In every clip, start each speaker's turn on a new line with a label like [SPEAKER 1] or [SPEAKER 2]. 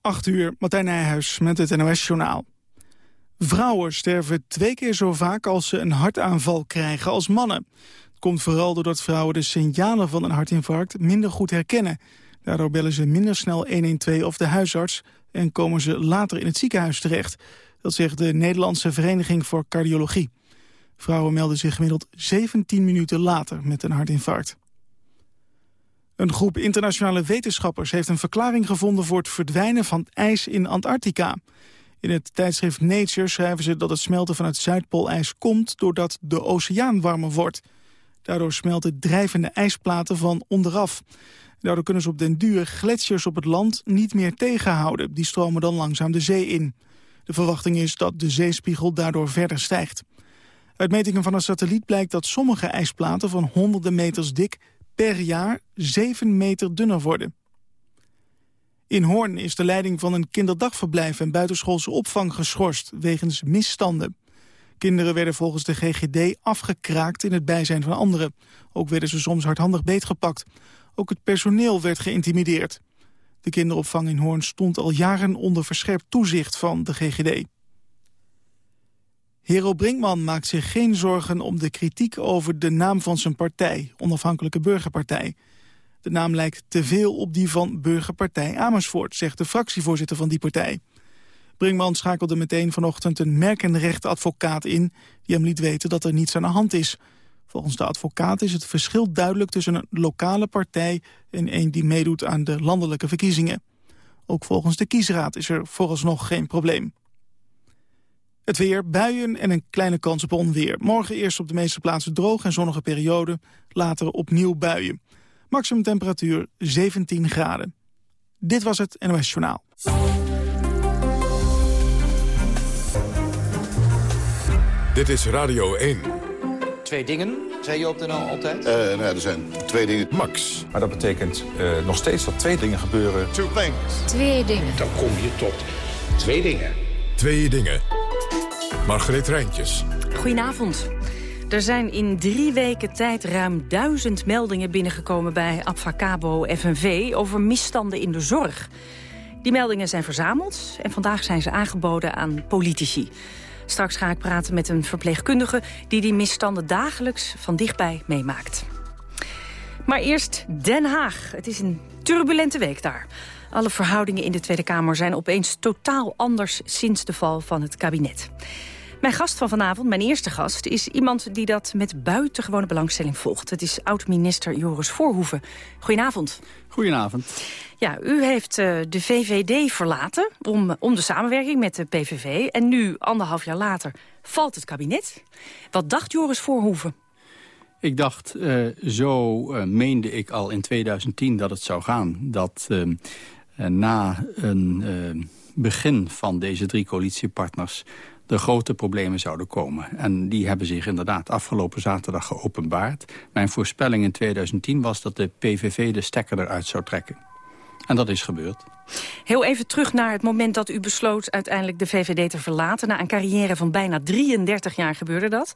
[SPEAKER 1] 8 uur, Martijn Nijhuis met het NOS-journaal. Vrouwen sterven twee keer zo vaak als ze een hartaanval krijgen als mannen. Het komt vooral doordat vrouwen de signalen van een hartinfarct minder goed herkennen. Daardoor bellen ze minder snel 112 of de huisarts en komen ze later in het ziekenhuis terecht. Dat zegt de Nederlandse Vereniging voor Cardiologie. Vrouwen melden zich gemiddeld 17 minuten later met een hartinfarct. Een groep internationale wetenschappers heeft een verklaring gevonden voor het verdwijnen van ijs in Antarctica. In het tijdschrift Nature schrijven ze dat het smelten van het Zuidpoolijs komt doordat de oceaan warmer wordt. Daardoor smelten drijvende ijsplaten van onderaf. Daardoor kunnen ze op den duur gletsjers op het land niet meer tegenhouden. Die stromen dan langzaam de zee in. De verwachting is dat de zeespiegel daardoor verder stijgt. Uit metingen van een satelliet blijkt dat sommige ijsplaten van honderden meters dik per jaar 7 meter dunner worden. In Hoorn is de leiding van een kinderdagverblijf en buitenschoolse opvang geschorst wegens misstanden. Kinderen werden volgens de GGD afgekraakt in het bijzijn van anderen. Ook werden ze soms hardhandig beetgepakt. Ook het personeel werd geïntimideerd. De kinderopvang in Hoorn stond al jaren onder verscherpt toezicht van de GGD. Hero Brinkman maakt zich geen zorgen om de kritiek over de naam van zijn partij, Onafhankelijke Burgerpartij. De naam lijkt te veel op die van Burgerpartij Amersfoort, zegt de fractievoorzitter van die partij. Brinkman schakelde meteen vanochtend een merkenrechtadvocaat in... die hem liet weten dat er niets aan de hand is. Volgens de advocaat is het verschil duidelijk tussen een lokale partij... en een die meedoet aan de landelijke verkiezingen. Ook volgens de kiesraad is er vooralsnog geen probleem. Het weer, buien en een kleine kans op onweer. Morgen eerst op de meeste plaatsen droog en zonnige periode. Later opnieuw buien. Maximum temperatuur 17 graden. Dit was het NOS Journaal.
[SPEAKER 2] Dit is Radio 1.
[SPEAKER 3] Twee dingen, zei je op de NL altijd?
[SPEAKER 4] Uh, nou ja, er zijn twee dingen.
[SPEAKER 2] Max.
[SPEAKER 5] Maar dat betekent uh, nog steeds dat twee dingen gebeuren.
[SPEAKER 4] Two things.
[SPEAKER 6] Twee dingen.
[SPEAKER 3] Dan kom je tot twee dingen.
[SPEAKER 2] Twee dingen. Margreet Rijntjes.
[SPEAKER 6] Goedenavond. Er zijn in drie weken tijd ruim duizend meldingen binnengekomen bij Abfacabo FNV over misstanden in de zorg. Die meldingen zijn verzameld en vandaag zijn ze aangeboden aan politici. Straks ga ik praten met een verpleegkundige die die misstanden dagelijks van dichtbij meemaakt. Maar eerst Den Haag. Het is een turbulente week daar. Alle verhoudingen in de Tweede Kamer zijn opeens totaal anders sinds de val van het kabinet. Mijn gast van vanavond, mijn eerste gast, is iemand die dat met buitengewone belangstelling volgt. Het is oud-minister Joris Voorhoeven. Goedenavond.
[SPEAKER 7] Goedenavond.
[SPEAKER 6] Ja, u heeft uh, de VVD verlaten om, om de samenwerking met de PVV. En nu, anderhalf jaar later, valt het kabinet. Wat dacht Joris Voorhoeven?
[SPEAKER 7] Ik dacht, uh, zo uh, meende ik al in 2010 dat het zou gaan. Dat na een begin van deze drie coalitiepartners de grote problemen zouden komen. En die hebben zich inderdaad afgelopen zaterdag geopenbaard. Mijn voorspelling in 2010 was dat de PVV de stekker eruit zou trekken. En dat is gebeurd.
[SPEAKER 6] Heel even terug naar het moment dat u besloot uiteindelijk de VVD te verlaten. Na een carrière van bijna 33 jaar gebeurde dat.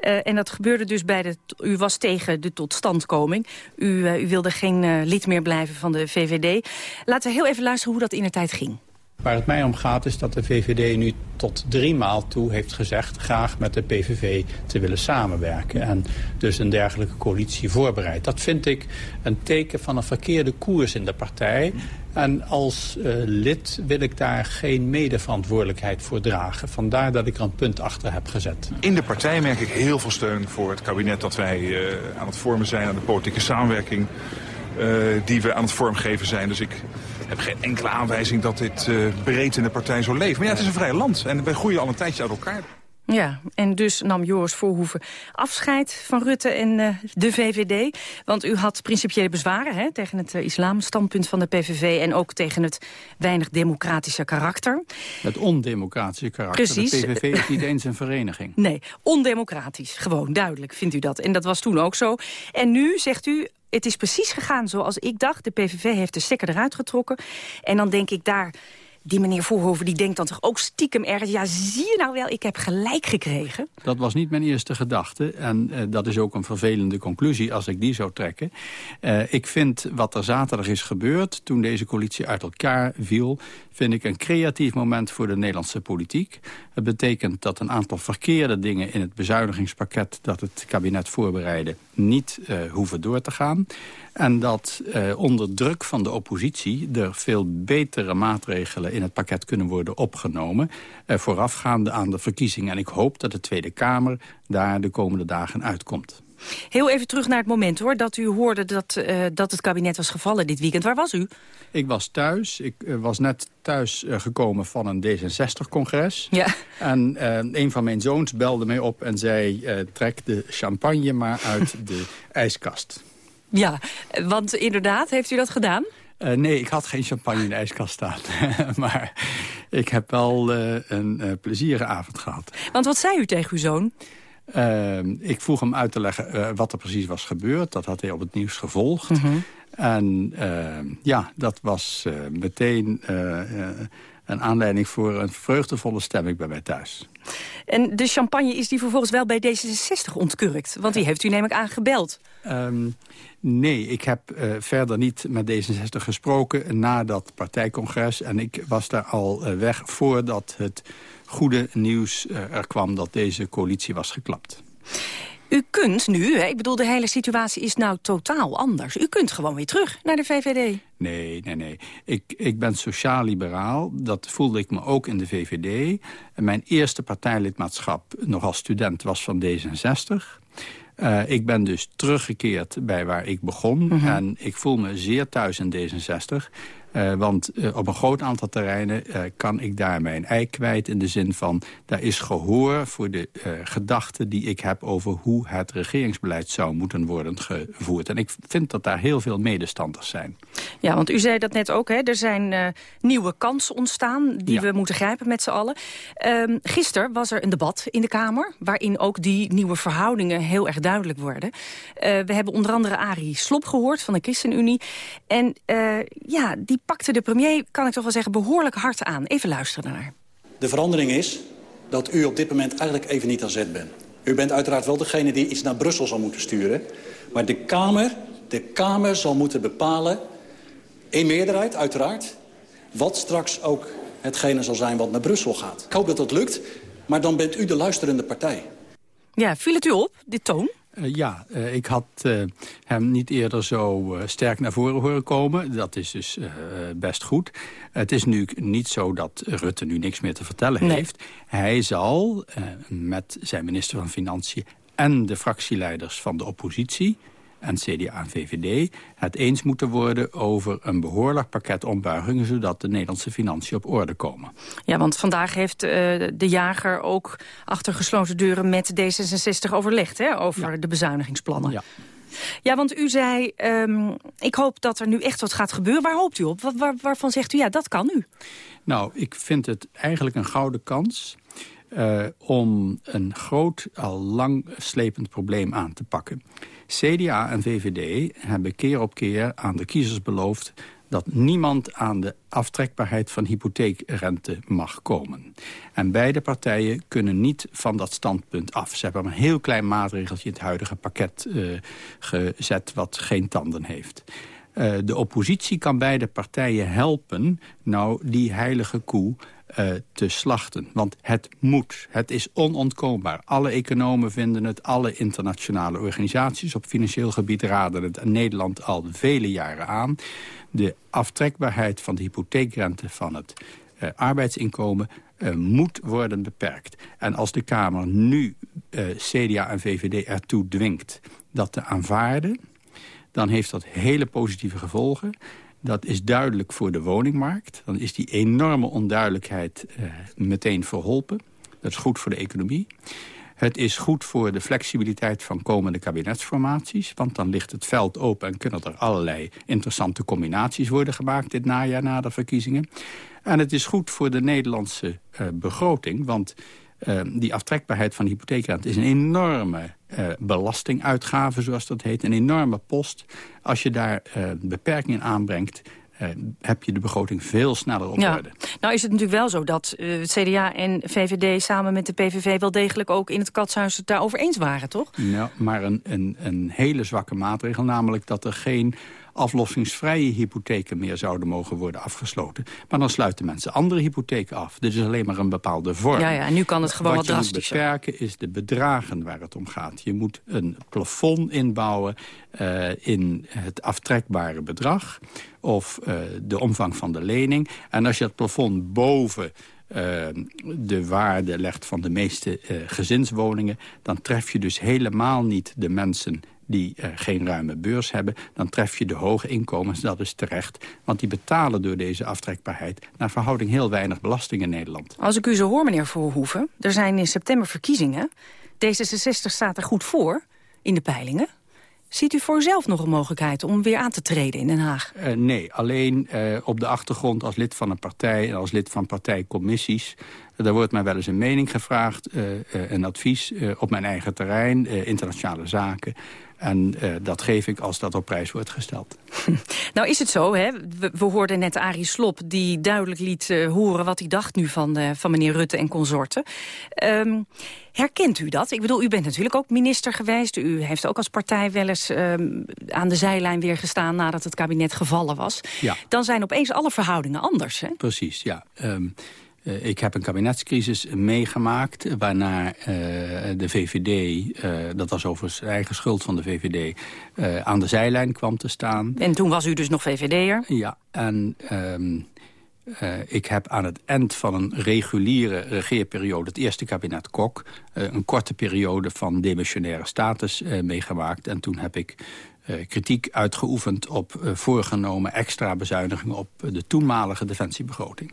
[SPEAKER 6] Uh, en dat gebeurde dus bij de... U was tegen de totstandkoming. U, uh, u wilde geen uh, lid meer blijven van de VVD. Laten we heel even luisteren hoe dat in de tijd ging.
[SPEAKER 7] Waar het mij om gaat is dat de VVD nu tot drie maal toe heeft gezegd... graag met de PVV te willen samenwerken. En dus een dergelijke coalitie voorbereidt. Dat vind ik een teken van een verkeerde koers in de partij. En als uh, lid wil ik daar geen medeverantwoordelijkheid voor dragen. Vandaar dat ik er een punt achter heb gezet.
[SPEAKER 5] In de partij merk ik heel veel steun voor het kabinet dat wij uh, aan het vormen zijn... aan de politieke samenwerking uh, die we aan het vormgeven zijn. Dus ik heb geen enkele aanwijzing dat dit uh, breed in de partij zo leeft. Maar ja, het is een vrij land en wij groeien al een tijdje uit elkaar.
[SPEAKER 6] Ja, en dus nam Joris Voorhoeven afscheid van Rutte en uh, de VVD. Want u had principiële bezwaren hè, tegen het uh, islamstandpunt van de PVV... en ook tegen het weinig democratische karakter.
[SPEAKER 7] Het ondemocratische karakter.
[SPEAKER 6] Precies.
[SPEAKER 7] De PVV is niet eens een vereniging.
[SPEAKER 6] Nee, ondemocratisch. Gewoon, duidelijk vindt u dat. En dat was toen ook zo. En nu zegt u, het is precies gegaan zoals ik dacht. De PVV heeft de stekker eruit getrokken. En dan denk ik daar die meneer Voorhoven die denkt dan toch ook stiekem ergens... ja, zie je nou wel, ik heb gelijk gekregen?
[SPEAKER 7] Dat was niet mijn eerste gedachte. En uh, dat is ook een vervelende conclusie als ik die zou trekken. Uh, ik vind wat er zaterdag is gebeurd toen deze coalitie uit elkaar viel... vind ik een creatief moment voor de Nederlandse politiek. Het betekent dat een aantal verkeerde dingen in het bezuinigingspakket... dat het kabinet voorbereidde, niet uh, hoeven door te gaan. En dat eh, onder druk van de oppositie er veel betere maatregelen in het pakket kunnen worden opgenomen. Eh, voorafgaande aan de verkiezingen. En ik hoop dat de Tweede Kamer daar de komende dagen uitkomt.
[SPEAKER 6] Heel even terug naar het moment hoor, dat u hoorde dat, uh, dat het kabinet was gevallen dit weekend. Waar was u?
[SPEAKER 7] Ik was thuis. Ik uh, was net thuis uh, gekomen van een D66-congres. Ja. En een van mijn zoons belde mij op en zei... trek de champagne maar uit de ijskast.
[SPEAKER 6] Ja, want inderdaad, heeft u dat gedaan?
[SPEAKER 7] Uh, nee, ik had geen champagne in de ijskast staan. maar ik heb wel uh, een uh, plezierige avond gehad.
[SPEAKER 6] Want wat zei u tegen uw zoon?
[SPEAKER 7] Ehm, ik vroeg hem uit te leggen wat er precies was gebeurd. Dat had hij op het nieuws gevolgd. Mm -hmm. En ehm, ja, dat was meteen een aanleiding voor een vreugdevolle stemming bij mij thuis.
[SPEAKER 6] En de champagne is die vervolgens wel bij D66 ontkurkt? Want die heeft u nemelijk aangebeld.
[SPEAKER 7] Um, nee, ik heb uh, verder niet met D66 gesproken na dat partijcongres. En ik was daar al uh, weg voordat het goede nieuws uh, er kwam dat deze coalitie was geklapt.
[SPEAKER 6] U kunt nu, ik bedoel de hele situatie is nou totaal anders. U kunt gewoon weer terug naar de VVD.
[SPEAKER 7] Nee, nee, nee. Ik, ik ben sociaal-liberaal. Dat voelde ik me ook in de VVD. En mijn eerste partijlidmaatschap nog als student was van D66. Uh, ik ben dus teruggekeerd bij waar ik begon. Mm -hmm. En ik voel me zeer thuis in D66. Uh, want uh, op een groot aantal terreinen uh, kan ik daar mijn ei kwijt... in de zin van, daar is gehoor voor de gedachten die ik heb... over hoe het regeringsbeleid zou moeten worden gevoerd. En ik vind dat daar heel veel medestanders zijn.
[SPEAKER 6] Ja, want u zei dat net ook, hè? er zijn nieuwe kansen ontstaan... die ja. we moeten grijpen met z'n allen. Ehm, gisteren was er een debat in de Kamer... waarin ook die nieuwe verhoudingen heel erg duidelijk worden. we hebben onder andere Arie Slop gehoord van de ChristenUnie. En ja, die pakte de premier, kan ik toch wel zeggen, behoorlijk hard aan. Even luisteren naar.
[SPEAKER 4] De verandering is dat u op dit moment eigenlijk even niet aan zet bent. U bent uiteraard wel degene die iets naar Brussel zal moeten sturen. Maar de Kamer, de Kamer zal moeten bepalen, in meerderheid uiteraard... wat straks ook hetgene zal zijn wat naar Brussel gaat. Ik hoop dat dat lukt, maar dan bent u de luisterende partij.
[SPEAKER 6] Ja, viel het u op, dit toon?
[SPEAKER 7] Uh, ja, uh, ik had uh, hem niet eerder zo sterk naar voren horen komen. Dat is dus best goed. Het is nu niet zo dat Rutte nu niks meer te vertellen nee. heeft. Hij zal met zijn minister van Financiën en de fractieleiders van de oppositie en CDA en VVD het eens moeten worden over een behoorlijk pakket ombuigingen... zodat de Nederlandse financiën op orde komen.
[SPEAKER 6] Ja, want vandaag heeft uh, de jager ook achter gesloten deuren met D66 overlegd... Hè, over ja. de bezuinigingsplannen. Ja. Ja, want u zei, um, ik hoop dat er nu echt wat gaat gebeuren. Waar hoopt u op? Waar, waar, waarvan zegt u, ja, dat kan u?
[SPEAKER 7] Nou, ik vind het eigenlijk een gouden kans... Uh, om een groot, al lang slepend probleem aan te pakken. CDA en VVD hebben keer op keer aan de kiezers beloofd dat niemand aan de aftrekbaarheid van hypotheekrente mag komen. En beide partijen kunnen niet van dat standpunt af. Ze hebben een heel klein maatregeltje in het huidige pakket uh, gezet... wat geen tanden heeft. Uh, de oppositie kan beide partijen helpen... nou die heilige koe uh, te slachten. Want het moet. Het is onontkoombaar. Alle economen vinden het. Alle internationale organisaties op financieel gebied raden het. Nederland al vele jaren aan. De aftrekbaarheid van de hypotheekrente van het uh, arbeidsinkomen uh, moet worden beperkt. En als de Kamer nu CDA en VVD ertoe dwingt dat te aanvaarden... dan heeft dat hele positieve gevolgen. Dat is duidelijk voor de woningmarkt. Dan is die enorme onduidelijkheid uh, meteen verholpen. Dat is goed voor de economie. Het is goed voor de flexibiliteit van komende kabinetsformaties. Want dan ligt het veld open en kunnen er allerlei interessante combinaties worden gemaakt... dit najaar na de verkiezingen. En het is goed voor de Nederlandse uh, begroting. Want uh, die aftrekbaarheid van de hypotheekrente is een enorme uh, belastinguitgave, zoals dat heet. Een enorme post. Als je daar uh, beperkingen aanbrengt, heb je de begroting veel sneller op
[SPEAKER 6] ja.
[SPEAKER 7] orde.
[SPEAKER 6] Nou is het natuurlijk wel zo dat uh, het CDA en VVD samen met de PVV... wel degelijk ook in het katshuis het daarover eens waren, toch?
[SPEAKER 7] Ja, maar een, een, een hele zwakke maatregel, namelijk dat er geen aflossingsvrije hypotheken meer zouden mogen worden afgesloten. Maar dan sluiten mensen andere hypotheken af. Dit is alleen maar een bepaalde vorm.
[SPEAKER 6] Ja, ja, en nu kan het gewoon wat,
[SPEAKER 7] wat
[SPEAKER 6] drastischer.
[SPEAKER 7] Wat je moet beperken is de bedragen waar het om gaat. Je moet een plafond inbouwen uh, in het aftrekbare bedrag... of uh, de omvang van de lening. En als je het plafond boven uh, de waarde legt van de meeste uh, gezinswoningen... dan tref je dus helemaal niet de mensen die uh, geen ruime beurs hebben... dan tref je de hoge inkomens, dat is terecht. Want die betalen door deze aftrekbaarheid... naar verhouding heel weinig belasting in Nederland.
[SPEAKER 6] Als ik u zo hoor, meneer Voorhoeven... er zijn in september verkiezingen. D66 staat er goed voor in de peilingen. Ziet u voor uzelf nog een mogelijkheid om weer aan te treden in Den Haag?
[SPEAKER 7] Uh, nee, alleen uh, op de achtergrond als lid van een partij... en als lid van partijcommissies... Uh, daar wordt mij wel eens een mening gevraagd, een advies op mijn eigen terrein... internationale zaken. En uh, dat geef ik als dat op prijs wordt gesteld.
[SPEAKER 6] Nou is het zo, hè? We, we hoorden net Arie Slop... die duidelijk liet uh, horen wat hij dacht nu van, uh, van meneer Rutte en consorten. Um, herkent u dat? Ik bedoel, u bent natuurlijk ook minister geweest. U heeft ook als partij wel eens um, aan de zijlijn weer gestaan... nadat het kabinet gevallen was.
[SPEAKER 7] Ja.
[SPEAKER 6] Dan zijn opeens alle verhoudingen anders, hè?
[SPEAKER 7] Precies, ja. Um, Uh, ik heb een kabinetscrisis meegemaakt... waarna uh, de VVD, uh, dat was overigens eigen schuld van de VVD... aan de zijlijn kwam te staan.
[SPEAKER 6] En toen was u dus nog VVD'er?
[SPEAKER 7] Ja, en um, ik heb aan het eind van een reguliere regeerperiode... het eerste kabinet Kok, een korte periode van demissionaire status meegemaakt. En toen heb ik... Kritiek uitgeoefend op voorgenomen extra bezuinigingen op de toenmalige defensiebegroting.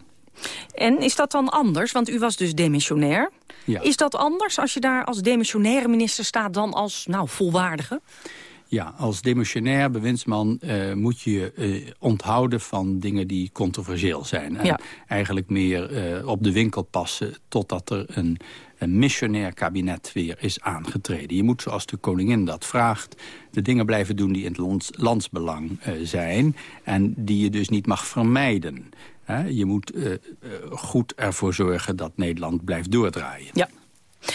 [SPEAKER 6] En is dat dan anders? Want u was dus demissionair.
[SPEAKER 7] Ja.
[SPEAKER 6] Is dat anders als je daar als demissionaire minister staat dan als nou, volwaardige?
[SPEAKER 7] Ja, als demissionair bewindsman uh, moet je uh, onthouden van dingen die controversieel zijn. En
[SPEAKER 6] ja.
[SPEAKER 7] eigenlijk meer uh, op de winkel passen totdat er een, een missionair kabinet weer is aangetreden. Je moet, zoals de koningin dat vraagt, de dingen blijven doen die in het lands, landsbelang zijn. En die je dus niet mag vermijden. Je moet uh, uh, goed ervoor zorgen dat Nederland blijft doordraaien.
[SPEAKER 6] Ja.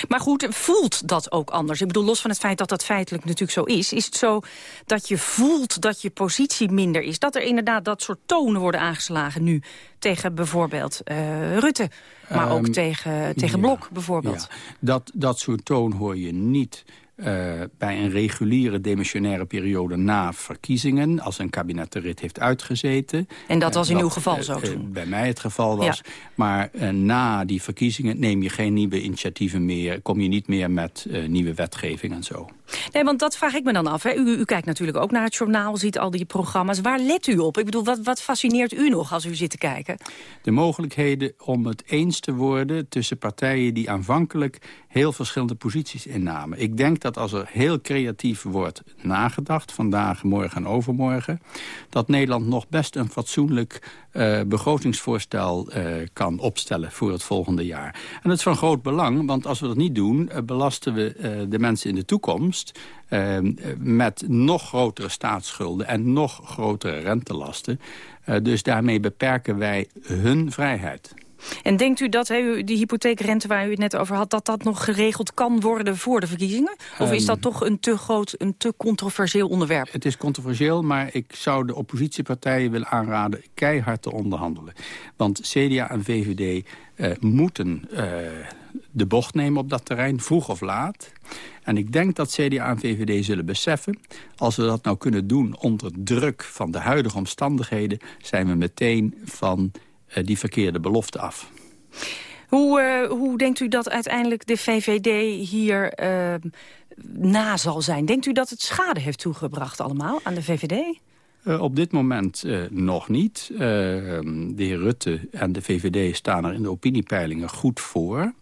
[SPEAKER 6] Maar goed, voelt dat ook anders? Ik bedoel, los van het feit dat dat feitelijk natuurlijk zo is... is het zo dat je voelt dat je positie minder is? Dat er inderdaad dat soort tonen worden aangeslagen nu... tegen bijvoorbeeld uh, Rutte, maar um, ook tegen, tegen
[SPEAKER 7] ja,
[SPEAKER 6] Blok bijvoorbeeld?
[SPEAKER 7] Ja. Dat, dat soort toon hoor je niet... Uh, bij een reguliere demissionaire periode na verkiezingen... als een kabinet de rit heeft uitgezeten.
[SPEAKER 6] En dat was
[SPEAKER 7] uh,
[SPEAKER 6] in uw geval zo
[SPEAKER 7] uh? Bij mij het geval was.
[SPEAKER 6] Ja.
[SPEAKER 7] Maar na die verkiezingen neem je geen nieuwe initiatieven meer... kom je niet meer met nieuwe wetgeving en zo.
[SPEAKER 6] Nee, want dat vraag ik me dan af. Hè. U, u, kijkt natuurlijk ook naar het journaal, ziet al die programma's. Waar let u op? Ik bedoel, wat, wat fascineert u nog als u zit te kijken?
[SPEAKER 7] De mogelijkheden om het eens te worden tussen partijen... die aanvankelijk heel verschillende posities innamen. Ik denk dat als er heel creatief wordt nagedacht... vandaag, morgen en overmorgen... dat Nederland nog best een fatsoenlijk uh, begrotingsvoorstel uh, kan opstellen... voor het volgende jaar. En dat is van groot belang, want als we dat niet doen... Uh, belasten we de mensen in de toekomst... met nog grotere staatsschulden en nog grotere rentelasten. dus daarmee beperken wij hun vrijheid.
[SPEAKER 6] En denkt u dat he, die hypotheekrente waar u het net over had... dat dat nog geregeld kan worden voor de verkiezingen? Of um, is dat toch een te groot, een te controversieel onderwerp?
[SPEAKER 7] Het is controversieel, maar ik zou de oppositiepartijen willen aanraden... keihard te onderhandelen. Want CDA en VVD uh, moeten uh, de bocht nemen op dat terrein, vroeg of laat... En ik denk dat CDA en VVD zullen beseffen... als we dat nou kunnen doen onder druk van de huidige omstandigheden... zijn we meteen van die verkeerde belofte af.
[SPEAKER 6] Hoe, uh, hoe denkt u dat uiteindelijk de VVD hier uh, na zal zijn? Denkt u dat het schade heeft toegebracht allemaal aan de VVD?
[SPEAKER 7] Uh, op dit moment uh, nog niet. Uh, de heer Rutte en de VVD staan er in de opiniepeilingen goed voor.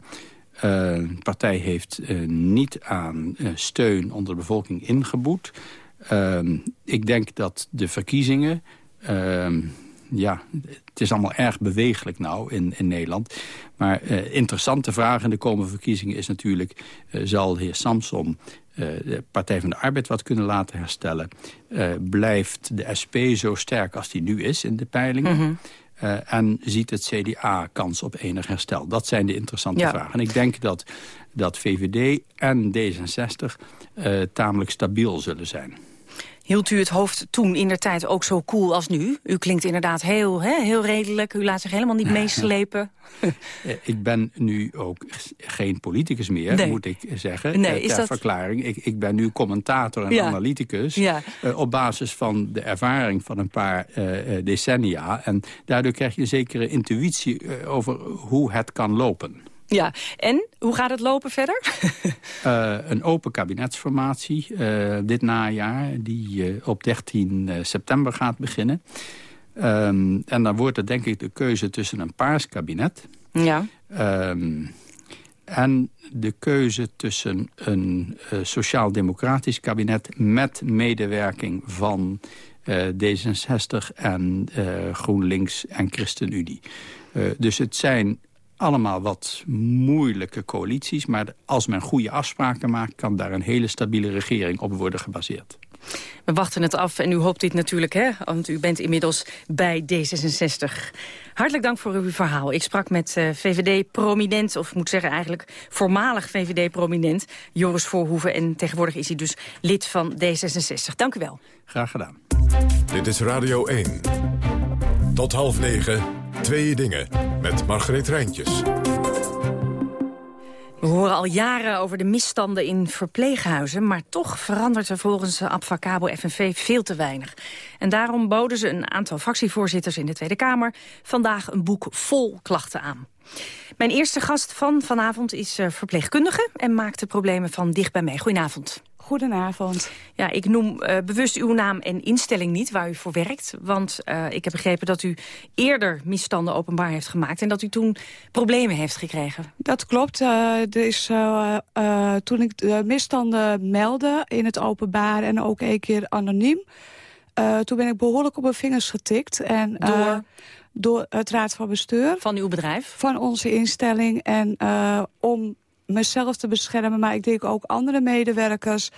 [SPEAKER 7] de partij heeft niet aan steun onder de bevolking ingeboet. ik denk dat de verkiezingen ja, het is allemaal erg bewegelijk nou in, in Nederland. Maar uh, interessante vraag in de komende verkiezingen is natuurlijk... zal de heer Samson de Partij van de Arbeid wat kunnen laten herstellen? blijft de SP zo sterk als die nu is in de peilingen? Mhm. en ziet het CDA kans op enig herstel? Dat zijn de interessante vragen. En ik denk dat, dat VVD en D66 tamelijk stabiel zullen zijn.
[SPEAKER 6] Hield u het hoofd toen in der tijd ook zo cool als nu? U klinkt inderdaad heel, hè, heel redelijk. U laat zich helemaal niet meeslepen.
[SPEAKER 7] Eh, ik ben nu ook geen politicus meer, moet ik zeggen. Nee, eh, ter dat... verklaring. Ik, ik ben nu commentator en analyticus. Ja. Uh, op basis van de ervaring van een paar uh, decennia. En daardoor krijg je een zekere intuïtie over hoe het kan lopen.
[SPEAKER 6] Ja, en hoe gaat het lopen verder?
[SPEAKER 7] uh, een open kabinetsformatie uh, dit najaar, die uh, op 13 september gaat beginnen. Um, en dan wordt er denk ik de keuze tussen een paars kabinet... Ja. Um, en de keuze tussen een sociaal-democratisch kabinet... met medewerking van D66 en GroenLinks en ChristenUnie. dus het zijn allemaal wat moeilijke coalities. Maar als men goede afspraken maakt... kan daar een hele stabiele regering op worden gebaseerd.
[SPEAKER 6] We wachten het af en u hoopt dit natuurlijk, hè? Want u bent inmiddels bij D66. Hartelijk dank voor uw verhaal. Ik sprak met uh, VVD-prominent, of ik moet zeggen eigenlijk voormalig VVD-prominent... Joris Voorhoeven en tegenwoordig is hij dus lid van D66. Dank u wel.
[SPEAKER 7] Graag gedaan.
[SPEAKER 2] Dit is Radio 1. Tot half negen, twee dingen met Margreet Rijntjes.
[SPEAKER 6] We horen al jaren over de misstanden in verpleeghuizen... maar toch verandert er volgens Abfacabo FNV veel te weinig. En daarom boden ze een aantal fractievoorzitters in de Tweede Kamer... vandaag een boek vol klachten aan. Mijn eerste gast van vanavond is eh, verpleegkundige... en maakt de problemen van dichtbij mee. Goedenavond.
[SPEAKER 8] Goedenavond.
[SPEAKER 6] Ja, ik noem uh, bewust uw naam en instelling niet waar u voor werkt. Want uh, ik heb begrepen dat u eerder misstanden openbaar heeft gemaakt... en dat u toen problemen heeft gekregen.
[SPEAKER 8] Dat klopt. Uh, er is, toen ik de misstanden meldde in het openbaar en ook een keer anoniem... toen ben ik behoorlijk op mijn vingers getikt. En,
[SPEAKER 6] Door?
[SPEAKER 8] Door het raad van bestuur.
[SPEAKER 6] Van uw bedrijf?
[SPEAKER 8] Van onze instelling. En om mezelf te beschermen, maar ik denk ook andere medewerkers...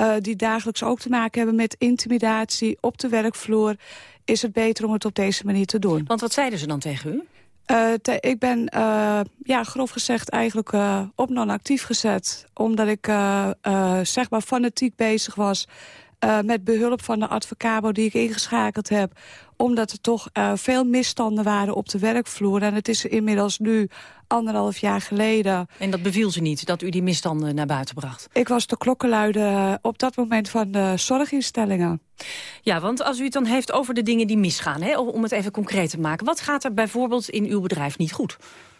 [SPEAKER 8] Uh, die dagelijks ook te maken hebben met intimidatie op de werkvloer... is het beter om het op deze manier te doen.
[SPEAKER 6] Want wat zeiden ze dan tegen u?
[SPEAKER 8] Uh, te, ik ben, uh, ja, grof gezegd, eigenlijk op non-actief gezet. Omdat ik, zeg maar, fanatiek bezig was... met behulp van de advocabo die ik ingeschakeld heb omdat er toch uh, veel misstanden waren op de werkvloer. En het is inmiddels nu anderhalf jaar geleden.
[SPEAKER 6] En dat beviel ze niet, dat u die misstanden naar buiten bracht?
[SPEAKER 8] Ik was de klokkenluider eh, op dat moment van de zorginstellingen.
[SPEAKER 6] Ja, want als u het dan heeft over de dingen die misgaan, hè, om het even concreet te maken. Wat gaat er bijvoorbeeld in uw bedrijf niet goed?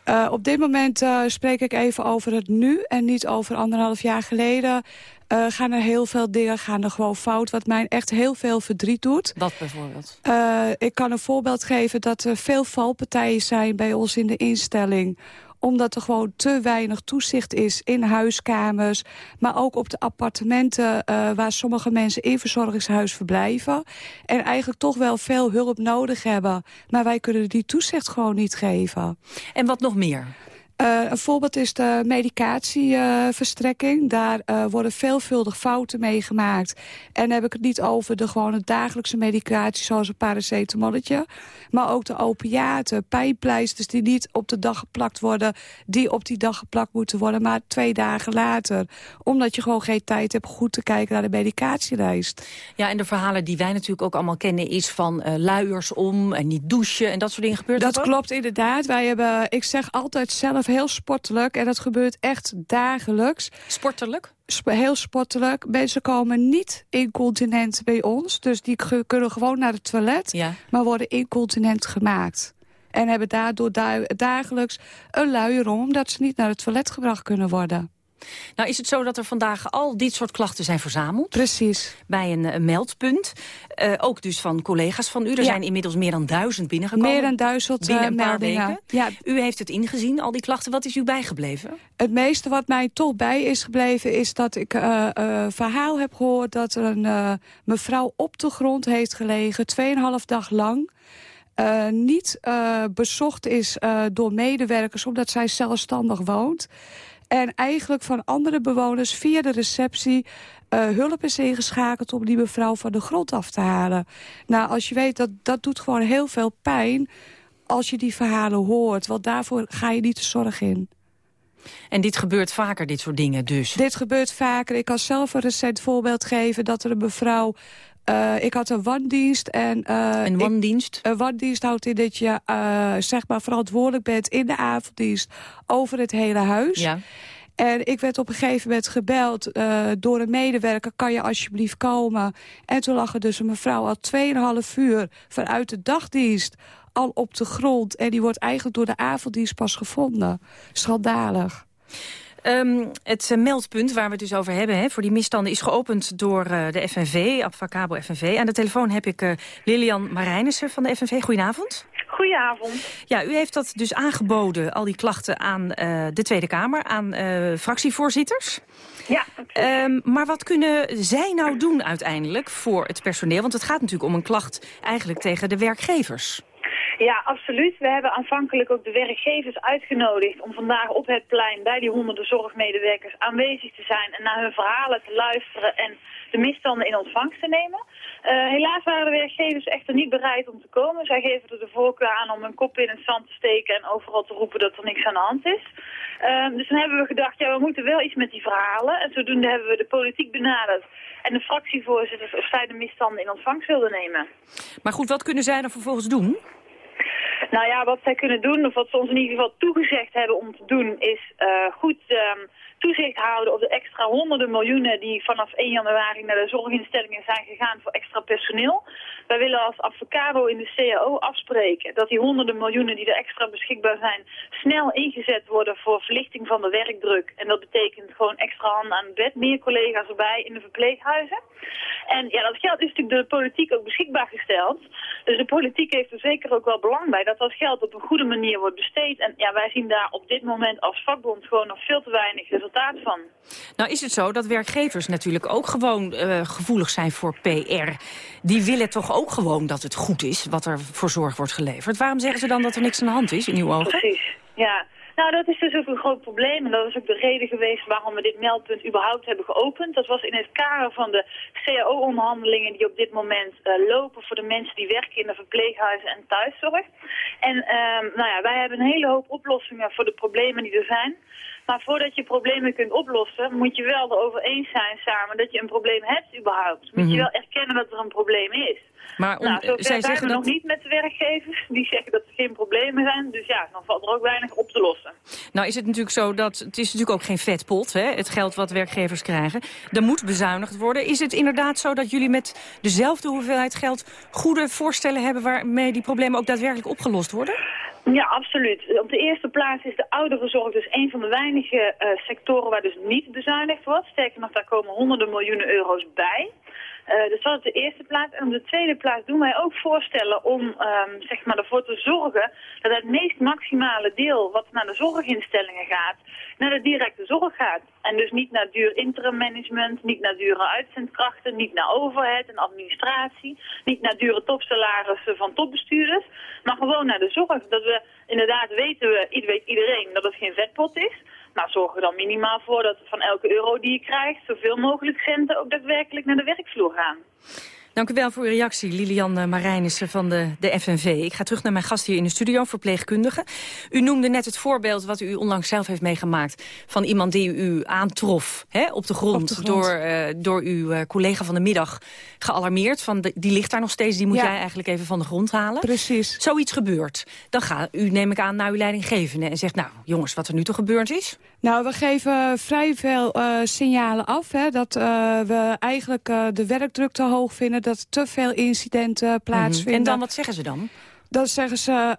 [SPEAKER 8] Uh, op dit moment uh, spreek ik even over het nu en niet over anderhalf jaar geleden. Uh, gaan er heel veel dingen gaan er gewoon fout, wat mij echt heel veel verdriet doet.
[SPEAKER 6] Wat bijvoorbeeld?
[SPEAKER 8] ik kan een voorbeeld geven dat er veel valpartijen zijn bij ons in de instelling omdat er gewoon te weinig toezicht is in huiskamers... maar ook op de appartementen uh, waar sommige mensen in verzorgingshuis verblijven... en eigenlijk toch wel veel hulp nodig hebben. Maar wij kunnen die toezicht gewoon niet geven.
[SPEAKER 6] En wat nog meer?
[SPEAKER 8] Uh, een voorbeeld is de medicatieverstrekking. Uh, Daar uh, worden veelvuldig fouten meegemaakt. En heb ik het niet over de gewone dagelijkse medicatie... zoals een paracetamolletje. Maar ook de opiaten, pijnpleisters die niet op de dag geplakt worden... die op die dag geplakt moeten worden, maar twee dagen later. Omdat je gewoon geen tijd hebt goed te kijken naar de medicatielijst.
[SPEAKER 6] Ja, en de verhalen die wij natuurlijk ook allemaal kennen... is van luiers om en niet douchen en dat soort dingen gebeurt
[SPEAKER 8] Dat klopt inderdaad. Wij hebben, ik zeg altijd zelf heel sportelijk. En dat gebeurt echt dagelijks.
[SPEAKER 6] Sportelijk?
[SPEAKER 8] heel sportelijk. Mensen komen niet incontinent bij ons. Dus die kunnen gewoon naar het toilet. Maar worden incontinent gemaakt. En hebben daardoor dagelijks een luier om... omdat ze niet naar het toilet gebracht kunnen worden.
[SPEAKER 6] Nou is het zo dat er vandaag al dit soort klachten zijn verzameld.
[SPEAKER 8] Precies.
[SPEAKER 6] Bij een, een meldpunt. Uh, ook dus van collega's van u. Er zijn inmiddels meer dan duizend binnengekomen.
[SPEAKER 8] Meer dan duizend
[SPEAKER 6] Binnen een
[SPEAKER 8] uh,
[SPEAKER 6] paar weken. Ja. U heeft het ingezien, al die klachten. Wat is u bijgebleven?
[SPEAKER 8] Het meeste wat mij toch bij is gebleven... is dat ik uh, verhaal heb gehoord dat er een mevrouw op de grond heeft gelegen... 2,5 dag lang... niet bezocht is door medewerkers omdat zij zelfstandig woont. En eigenlijk van andere bewoners via de receptie hulp is ingeschakeld om die mevrouw van de grond af te halen. Nou, als je weet, dat, dat doet gewoon heel veel pijn als je die verhalen hoort. Want daarvoor ga je niet de zorg in.
[SPEAKER 6] En dit gebeurt vaker, dit soort dingen dus?
[SPEAKER 8] Dit gebeurt vaker. Ik kan zelf een recent voorbeeld geven dat er een mevrouw... Uh, ik had een wandienst. En, uh,
[SPEAKER 6] een wandienst?
[SPEAKER 8] een wandienst houdt in dat je uh, zeg maar verantwoordelijk bent in de avonddienst over het hele huis. Ja. En ik werd op een gegeven moment gebeld door een medewerker... kan je alsjeblieft komen? En toen lag er dus een mevrouw al 2,5 uur vanuit de dagdienst al op de grond. En die wordt eigenlijk door de avonddienst pas gevonden. Schandalig.
[SPEAKER 6] Um, het uh, meldpunt waar we het dus over hebben hè, voor die misstanden... is geopend door uh, de FNV, Abfacabo FNV. Aan de telefoon heb ik uh, Lilian Marijnissen van de FNV. Goedenavond.
[SPEAKER 9] Goedenavond.
[SPEAKER 6] Ja, u heeft dat dus aangeboden, al die klachten, aan de Tweede Kamer... aan fractievoorzitters.
[SPEAKER 9] Ja.
[SPEAKER 6] Um, maar wat kunnen zij nou doen uiteindelijk voor het personeel? Want het gaat natuurlijk om een klacht eigenlijk tegen de werkgevers.
[SPEAKER 9] Ja, absoluut. We hebben aanvankelijk ook de werkgevers uitgenodigd om vandaag op het plein bij die honderden zorgmedewerkers aanwezig te zijn en naar hun verhalen te luisteren en de misstanden in ontvangst te nemen. Uh, helaas waren de werkgevers echter niet bereid om te komen. Zij geven er de voorkeur aan om hun kop in het zand te steken en overal te roepen dat er niks aan de hand is. Uh, dus dan hebben we gedacht, ja, we moeten wel iets met die verhalen. En zodoende hebben we de politiek benaderd en de fractievoorzitters of zij de misstanden in ontvangst wilden nemen.
[SPEAKER 6] Maar goed, wat kunnen zij dan vervolgens doen?
[SPEAKER 9] Nou ja, wat zij kunnen doen, of wat ze ons in ieder geval toegezegd hebben om te doen, is uh, goed um, toezicht houden op de extra honderden miljoenen die vanaf 1 januari naar de zorginstellingen zijn gegaan voor extra personeel. Wij willen als Avocado in de CAO afspreken dat die honderden miljoenen die er extra beschikbaar zijn snel ingezet worden voor verlichting van de werkdruk. En dat betekent gewoon extra handen aan het bed, meer collega's erbij in de verpleeghuizen. En ja, dat geld is natuurlijk door de politiek ook beschikbaar gesteld. Dus de politiek heeft er zeker ook wel belang bij dat dat geld op een goede manier wordt besteed. En ja, wij zien daar op dit moment als vakbond gewoon nog veel te weinig resultaat van.
[SPEAKER 6] Nou is het zo dat werkgevers natuurlijk ook gewoon uh, gevoelig zijn voor PR. Die willen toch ook gewoon dat het goed is wat er voor zorg wordt geleverd. Waarom zeggen ze dan dat er niks aan de hand is in uw ogen?
[SPEAKER 9] Precies, ja. Nou, dat is dus ook een groot probleem. En dat is ook de reden geweest waarom we dit meldpunt überhaupt hebben geopend. Dat was in het kader van de CAO-onderhandelingen die op dit moment uh, lopen voor de mensen die werken in de verpleeghuizen en thuiszorg. En uh, nou ja, wij hebben een hele hoop oplossingen voor de problemen die er zijn. Maar voordat je problemen kunt oplossen, moet je wel erover eens zijn samen dat je een probleem hebt überhaupt. Moet je mhm. wel erkennen dat er een probleem is.
[SPEAKER 6] Maar nou, zij zeggen
[SPEAKER 9] we dat... nog niet met de werkgevers. Die zeggen dat er geen problemen zijn. Dus ja, dan valt er ook weinig op te lossen.
[SPEAKER 6] Nou is het natuurlijk zo dat... Het is natuurlijk ook geen vetpot, hè, het geld wat werkgevers krijgen. Er moet bezuinigd worden. Is het inderdaad zo dat jullie met dezelfde hoeveelheid geld... goede voorstellen hebben waarmee die problemen ook daadwerkelijk opgelost worden?
[SPEAKER 9] Ja, absoluut. Op de eerste plaats is de ouderenzorg dus een van de weinige uh, sectoren waar dus niet bezuinigd wordt. Sterker nog, daar komen honderden miljoenen euro's bij. Uh, dus dat is de eerste plaats. En op de tweede plaats doen wij ook voorstellen om um, zeg maar ervoor te zorgen dat het meest maximale deel wat naar de zorginstellingen gaat, naar de directe zorg gaat. En dus niet naar duur interim management, niet naar dure uitzendkrachten, niet naar overheid en administratie, niet naar dure topsalarissen van topbestuurders, maar gewoon naar de zorg. Dat we inderdaad weten, we, weet iedereen dat het geen vetpot is. Maar zorg er dan minimaal voor dat van elke euro die je krijgt... zoveel mogelijk centen ook daadwerkelijk naar de werkvloer gaan.
[SPEAKER 6] Dank u wel voor uw reactie, Lilian eh, Marijnissen van de, de FNV. Ik ga terug naar mijn gast hier in de studio, verpleegkundige. U noemde net het voorbeeld wat u onlangs zelf heeft meegemaakt... van iemand die u aantrof hè, op, de grond, door, uh, door uw uh, collega van de middag gealarmeerd. Van de, die ligt daar nog steeds, die moet jij eigenlijk even van de grond halen.
[SPEAKER 8] Precies.
[SPEAKER 6] Zoiets gebeurt. Dan gaat u, neem ik aan, naar uw leidinggevende en zegt... nou, jongens, wat er nu toch gebeurd is?
[SPEAKER 8] Nou, we geven vrij veel signalen af. Hè, dat we eigenlijk de werkdruk te hoog vinden dat te veel incidenten mhm. plaatsvinden.
[SPEAKER 6] En dan, wat zeggen ze dan?
[SPEAKER 8] Dan zeggen ze,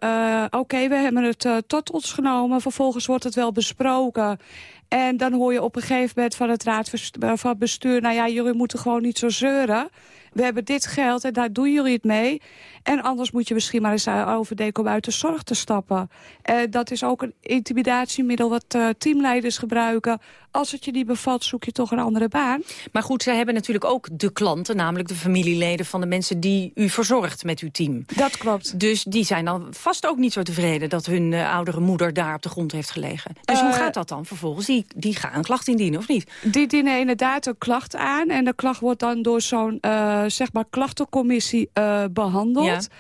[SPEAKER 8] oké, we hebben het tot ons genomen. Vervolgens wordt het wel besproken. En dan hoor je op een gegeven moment van het raad van bestuur... nou ja, jullie moeten gewoon niet zo zeuren. We hebben dit geld en daar doen jullie het mee. En anders moet je misschien maar eens eh, overdenken om uit de zorg te stappen. Uh, dat is ook een intimidatiemiddel wat uh, teamleiders gebruiken. Als het je niet bevalt, zoek je toch een andere baan.
[SPEAKER 6] Maar goed, zij hebben natuurlijk ook de klanten, namelijk de familieleden van de mensen die u verzorgt met uw team.
[SPEAKER 8] Dat klopt.
[SPEAKER 6] Dus die zijn dan vast ook niet zo tevreden dat hun oudere moeder daar op de grond heeft gelegen. Dus hoe gaat dat dan vervolgens? Die, die gaan een klacht indienen, of niet?
[SPEAKER 8] Die dienen inderdaad een klacht aan. En de klacht wordt dan door zo'n zeg maar klachtencommissie behandeld. Ja.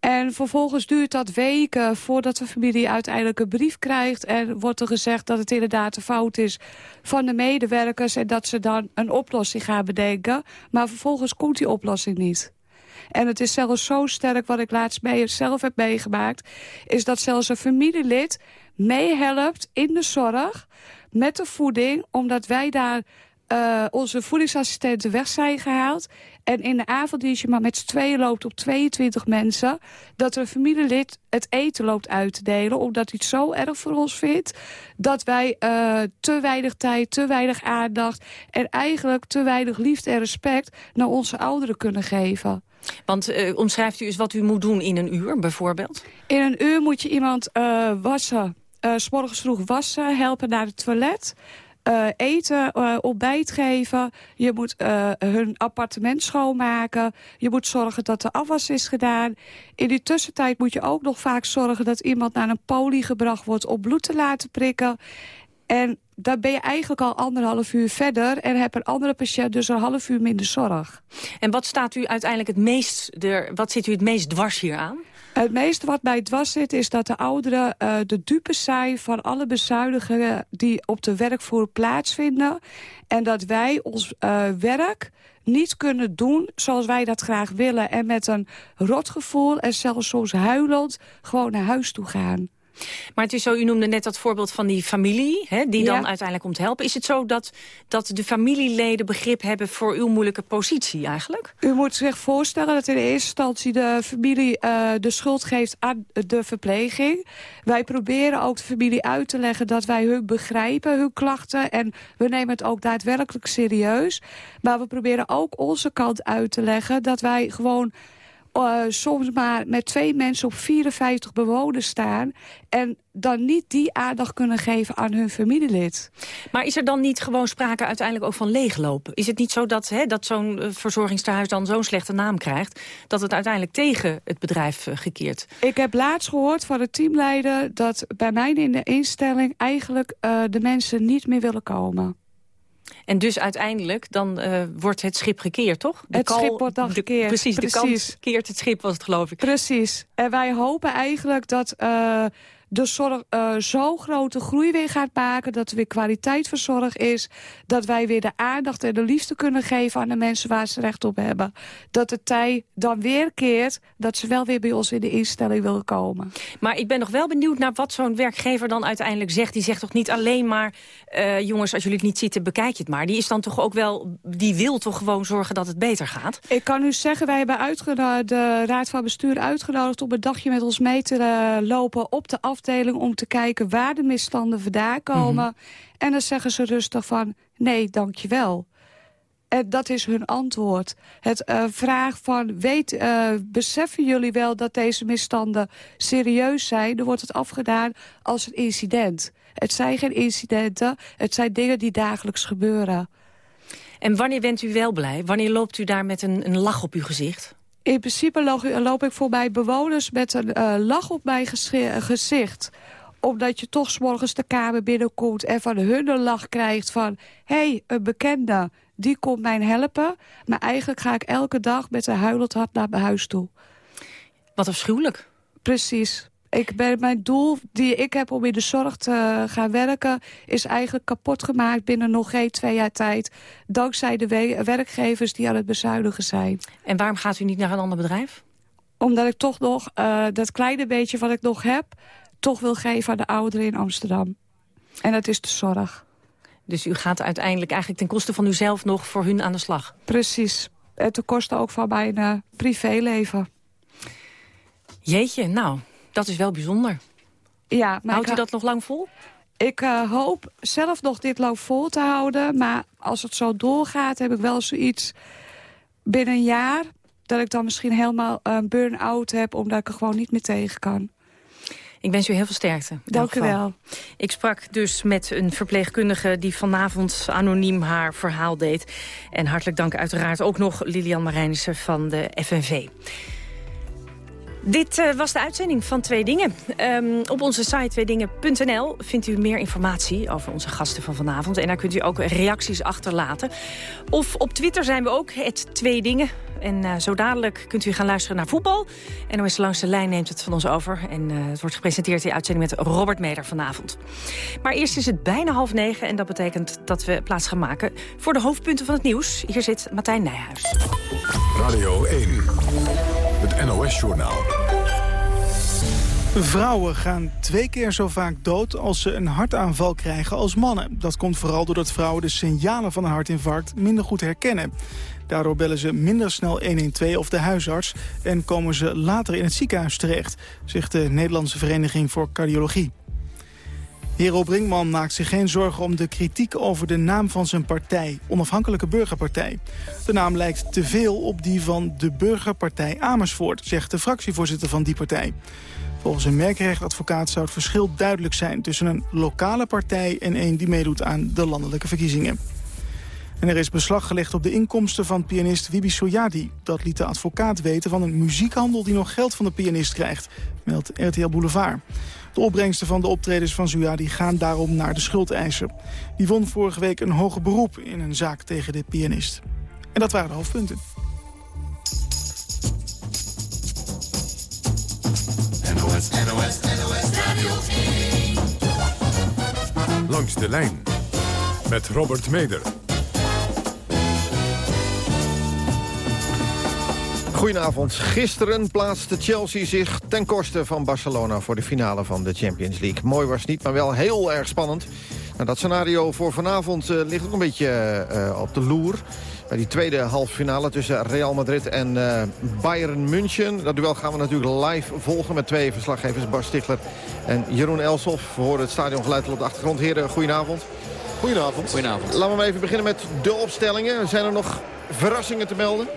[SPEAKER 8] En vervolgens duurt dat weken voordat de familie uiteindelijk een brief krijgt. En wordt er gezegd dat het inderdaad de fout is van de medewerkers. En dat ze dan een oplossing gaan bedenken. Maar vervolgens komt die oplossing niet. En het is zelfs zo sterk, wat ik laatst mee, zelf heb meegemaakt... is dat zelfs een familielid meehelpt in de zorg met de voeding... omdat wij daar uh, onze voedingsassistenten weg zijn gehaald. En in de avonddienst je maar met z'n tweeën loopt op 22 mensen... dat een familielid het eten loopt uit te delen... omdat hij het zo erg voor ons vindt... dat wij uh, te weinig tijd, te weinig aandacht... en eigenlijk te weinig liefde en respect naar onze ouderen kunnen geven.
[SPEAKER 6] Want uh, omschrijft u eens wat u moet doen in een uur, bijvoorbeeld?
[SPEAKER 8] In een uur moet je iemand uh, wassen, uh, s morgens vroeg wassen, helpen naar het toilet... Uh, eten, uh, ontbijt geven. Je moet uh, hun appartement schoonmaken. Je moet zorgen dat de afwas is gedaan. In die tussentijd moet je ook nog vaak zorgen dat iemand naar een poli gebracht wordt om bloed te laten prikken. En dan ben je eigenlijk al anderhalf uur verder... en heb een andere patiënt dus een half uur minder zorg.
[SPEAKER 6] En wat staat u uiteindelijk het meest... Er, wat zit u het meest dwars hier aan?
[SPEAKER 8] Het meeste wat mij dwars zit is dat de ouderen uh, de dupe zijn... van alle bezuinigingen die op de werkvloer plaatsvinden. En dat wij ons uh, werk niet kunnen doen zoals wij dat graag willen. En met een rotgevoel en zelfs soms huilend gewoon naar huis toe gaan.
[SPEAKER 6] Maar het is zo, u noemde net dat voorbeeld van die familie... Hè, die dan uiteindelijk komt helpen. Is het zo dat, dat de familieleden begrip hebben... voor uw moeilijke positie eigenlijk?
[SPEAKER 8] U moet zich voorstellen dat in eerste instantie de familie uh, de schuld geeft aan de verpleging. Wij proberen ook de familie uit te leggen dat wij hun begrijpen, hun klachten. En we nemen het ook daadwerkelijk serieus. Maar we proberen ook onze kant uit te leggen dat wij gewoon uh, soms maar met twee mensen op 54 bewoners staan... en dan niet die aandacht kunnen geven aan hun familielid.
[SPEAKER 6] Maar is er dan niet gewoon sprake uiteindelijk ook van leeglopen? Is het niet zo dat, hè, dat zo'n uh, verzorgingstehuis dan zo'n slechte naam krijgt... dat het uiteindelijk tegen het bedrijf uh, gekeerd?
[SPEAKER 8] Ik heb laatst gehoord van de teamleider... dat bij mij in de instelling eigenlijk de mensen niet meer willen komen.
[SPEAKER 6] En dus uiteindelijk dan uh, wordt het schip gekeerd, toch?
[SPEAKER 8] De het kal, schip wordt dan de, gekeerd.
[SPEAKER 6] Precies, precies, de kans keert het schip, was het geloof ik.
[SPEAKER 8] Precies. En wij hopen eigenlijk dat uh, de zorg uh, zo grote groei weer gaat maken... dat er weer kwaliteit voor zorg is. Dat wij weer de aandacht en de liefde kunnen geven aan de mensen waar ze recht op hebben. Dat de tijd dan weer keert dat ze wel weer bij ons in de instelling willen komen.
[SPEAKER 6] Maar ik ben nog wel benieuwd naar wat zo'n werkgever dan uiteindelijk zegt. Die zegt toch niet alleen maar... Uh, jongens, als jullie het niet zitten, bekijk je het maar. Die is dan toch ook wel... die wil toch gewoon zorgen dat het beter gaat?
[SPEAKER 8] Ik kan u zeggen, wij hebben de Raad van Bestuur uitgenodigd... om een dagje met ons mee te uh, lopen op de om te kijken waar de misstanden vandaan komen. Mm -hmm. En dan zeggen ze rustig van, nee, dankjewel. En dat is hun antwoord. Het uh, vraag van, weet, uh, beseffen jullie wel dat deze misstanden serieus zijn? Dan wordt het afgedaan als een incident. Het zijn geen incidenten, het zijn dingen die dagelijks gebeuren.
[SPEAKER 6] En wanneer bent u wel blij? Wanneer loopt u daar met een, een lach op uw gezicht?
[SPEAKER 8] In principe loop ik voorbij bewoners met een uh, lach op mijn gezicht omdat je toch s morgens de kamer binnenkomt en van hun een lach krijgt van... hé, hey, een bekende, die komt mij helpen. Maar eigenlijk ga ik elke dag met een huilend hart naar mijn huis toe.
[SPEAKER 6] Wat afschuwelijk.
[SPEAKER 8] Precies. Ik ben, mijn doel die ik heb om in de zorg te gaan werken... is eigenlijk kapot gemaakt binnen nog geen twee jaar tijd. Dankzij de werkgevers die aan het bezuinigen zijn.
[SPEAKER 6] En waarom gaat u niet naar een ander bedrijf?
[SPEAKER 8] Omdat ik toch nog uh, dat kleine beetje wat ik nog heb... toch wil geven aan de ouderen in Amsterdam. En dat is de zorg.
[SPEAKER 6] Dus u gaat uiteindelijk eigenlijk ten koste van uzelf nog voor hun aan de slag?
[SPEAKER 8] Precies. En ten koste ook van mijn uh, privéleven.
[SPEAKER 6] Jeetje, nou, dat is wel bijzonder.
[SPEAKER 8] Ja, maar
[SPEAKER 6] Houdt u dat nog lang vol?
[SPEAKER 8] Ik uh, hoop zelf nog dit lang vol te houden. Maar als het zo doorgaat, heb ik wel zoiets... binnen een jaar dat ik dan misschien helemaal een burn-out heb... omdat ik er gewoon niet meer tegen kan.
[SPEAKER 6] Ik wens u heel veel sterkte.
[SPEAKER 8] Dank u wel.
[SPEAKER 6] Ik sprak dus met een verpleegkundige die vanavond anoniem haar verhaal deed. En hartelijk dank uiteraard ook nog Lilian Marijnissen van de FNV. Dit uh, was de uitzending van Twee Dingen. Um, op onze site tweedingen.nl vindt u meer informatie over onze gasten van vanavond. En daar kunt u ook reacties achterlaten. Of op Twitter zijn we ook, het Twee Dingen. En uh, zo dadelijk kunt u gaan luisteren naar voetbal. En is langs de lijn neemt het van ons over. En uh, het wordt gepresenteerd in de uitzending met Robert Meder vanavond. Maar eerst is het bijna half negen. En dat betekent dat we plaats gaan maken voor de hoofdpunten van het nieuws. Hier zit Martijn Nijhuis.
[SPEAKER 2] Radio 1. Het NOS-journaal.
[SPEAKER 1] Vrouwen gaan twee keer zo vaak dood als ze een hartaanval krijgen als mannen. Dat komt vooral doordat vrouwen de signalen van een hartinfarct minder goed herkennen. Daardoor bellen ze minder snel 112 of de huisarts... en komen ze later in het ziekenhuis terecht, zegt de Nederlandse Vereniging voor Cardiologie. Hero Brinkman maakt zich geen zorgen om de kritiek over de naam van zijn partij, Onafhankelijke Burgerpartij. De naam lijkt te veel op die van de Burgerpartij Amersfoort, zegt de fractievoorzitter van die partij. Volgens een merkrechtadvocaat zou het verschil duidelijk zijn tussen een lokale partij en een die meedoet aan de landelijke verkiezingen. En er is beslag gelegd op de inkomsten van pianist Wibi Soyadi. Dat liet de advocaat weten van een muziekhandel die nog geld van de pianist krijgt, meldt RTL Boulevard. De opbrengsten van de optredens van Soyadi gaan daarom naar de schuldeiser. Die won vorige week een hoger beroep in een zaak tegen de pianist. En dat waren de hoofdpunten.
[SPEAKER 2] NOS, NOS, NOS Radio Langs de lijn met Robert Meder.
[SPEAKER 10] Goedenavond. Gisteren plaatste Chelsea zich ten koste van Barcelona... voor de finale van de Champions League. Mooi was het niet, maar wel heel erg spannend. Nou, dat scenario voor vanavond uh, ligt ook een beetje uh, op de loer. Bij die tweede halve finale tussen Real Madrid en uh, Bayern München. Dat duel gaan we natuurlijk live volgen met twee verslaggevers. Bas Stichler en Jeroen Elsof. We horen het stadion geluid op de achtergrond. Heren, goedenavond.
[SPEAKER 11] Goedenavond.
[SPEAKER 10] Goedenavond. Laten we maar even beginnen met de opstellingen. Zijn er nog verrassingen te melden?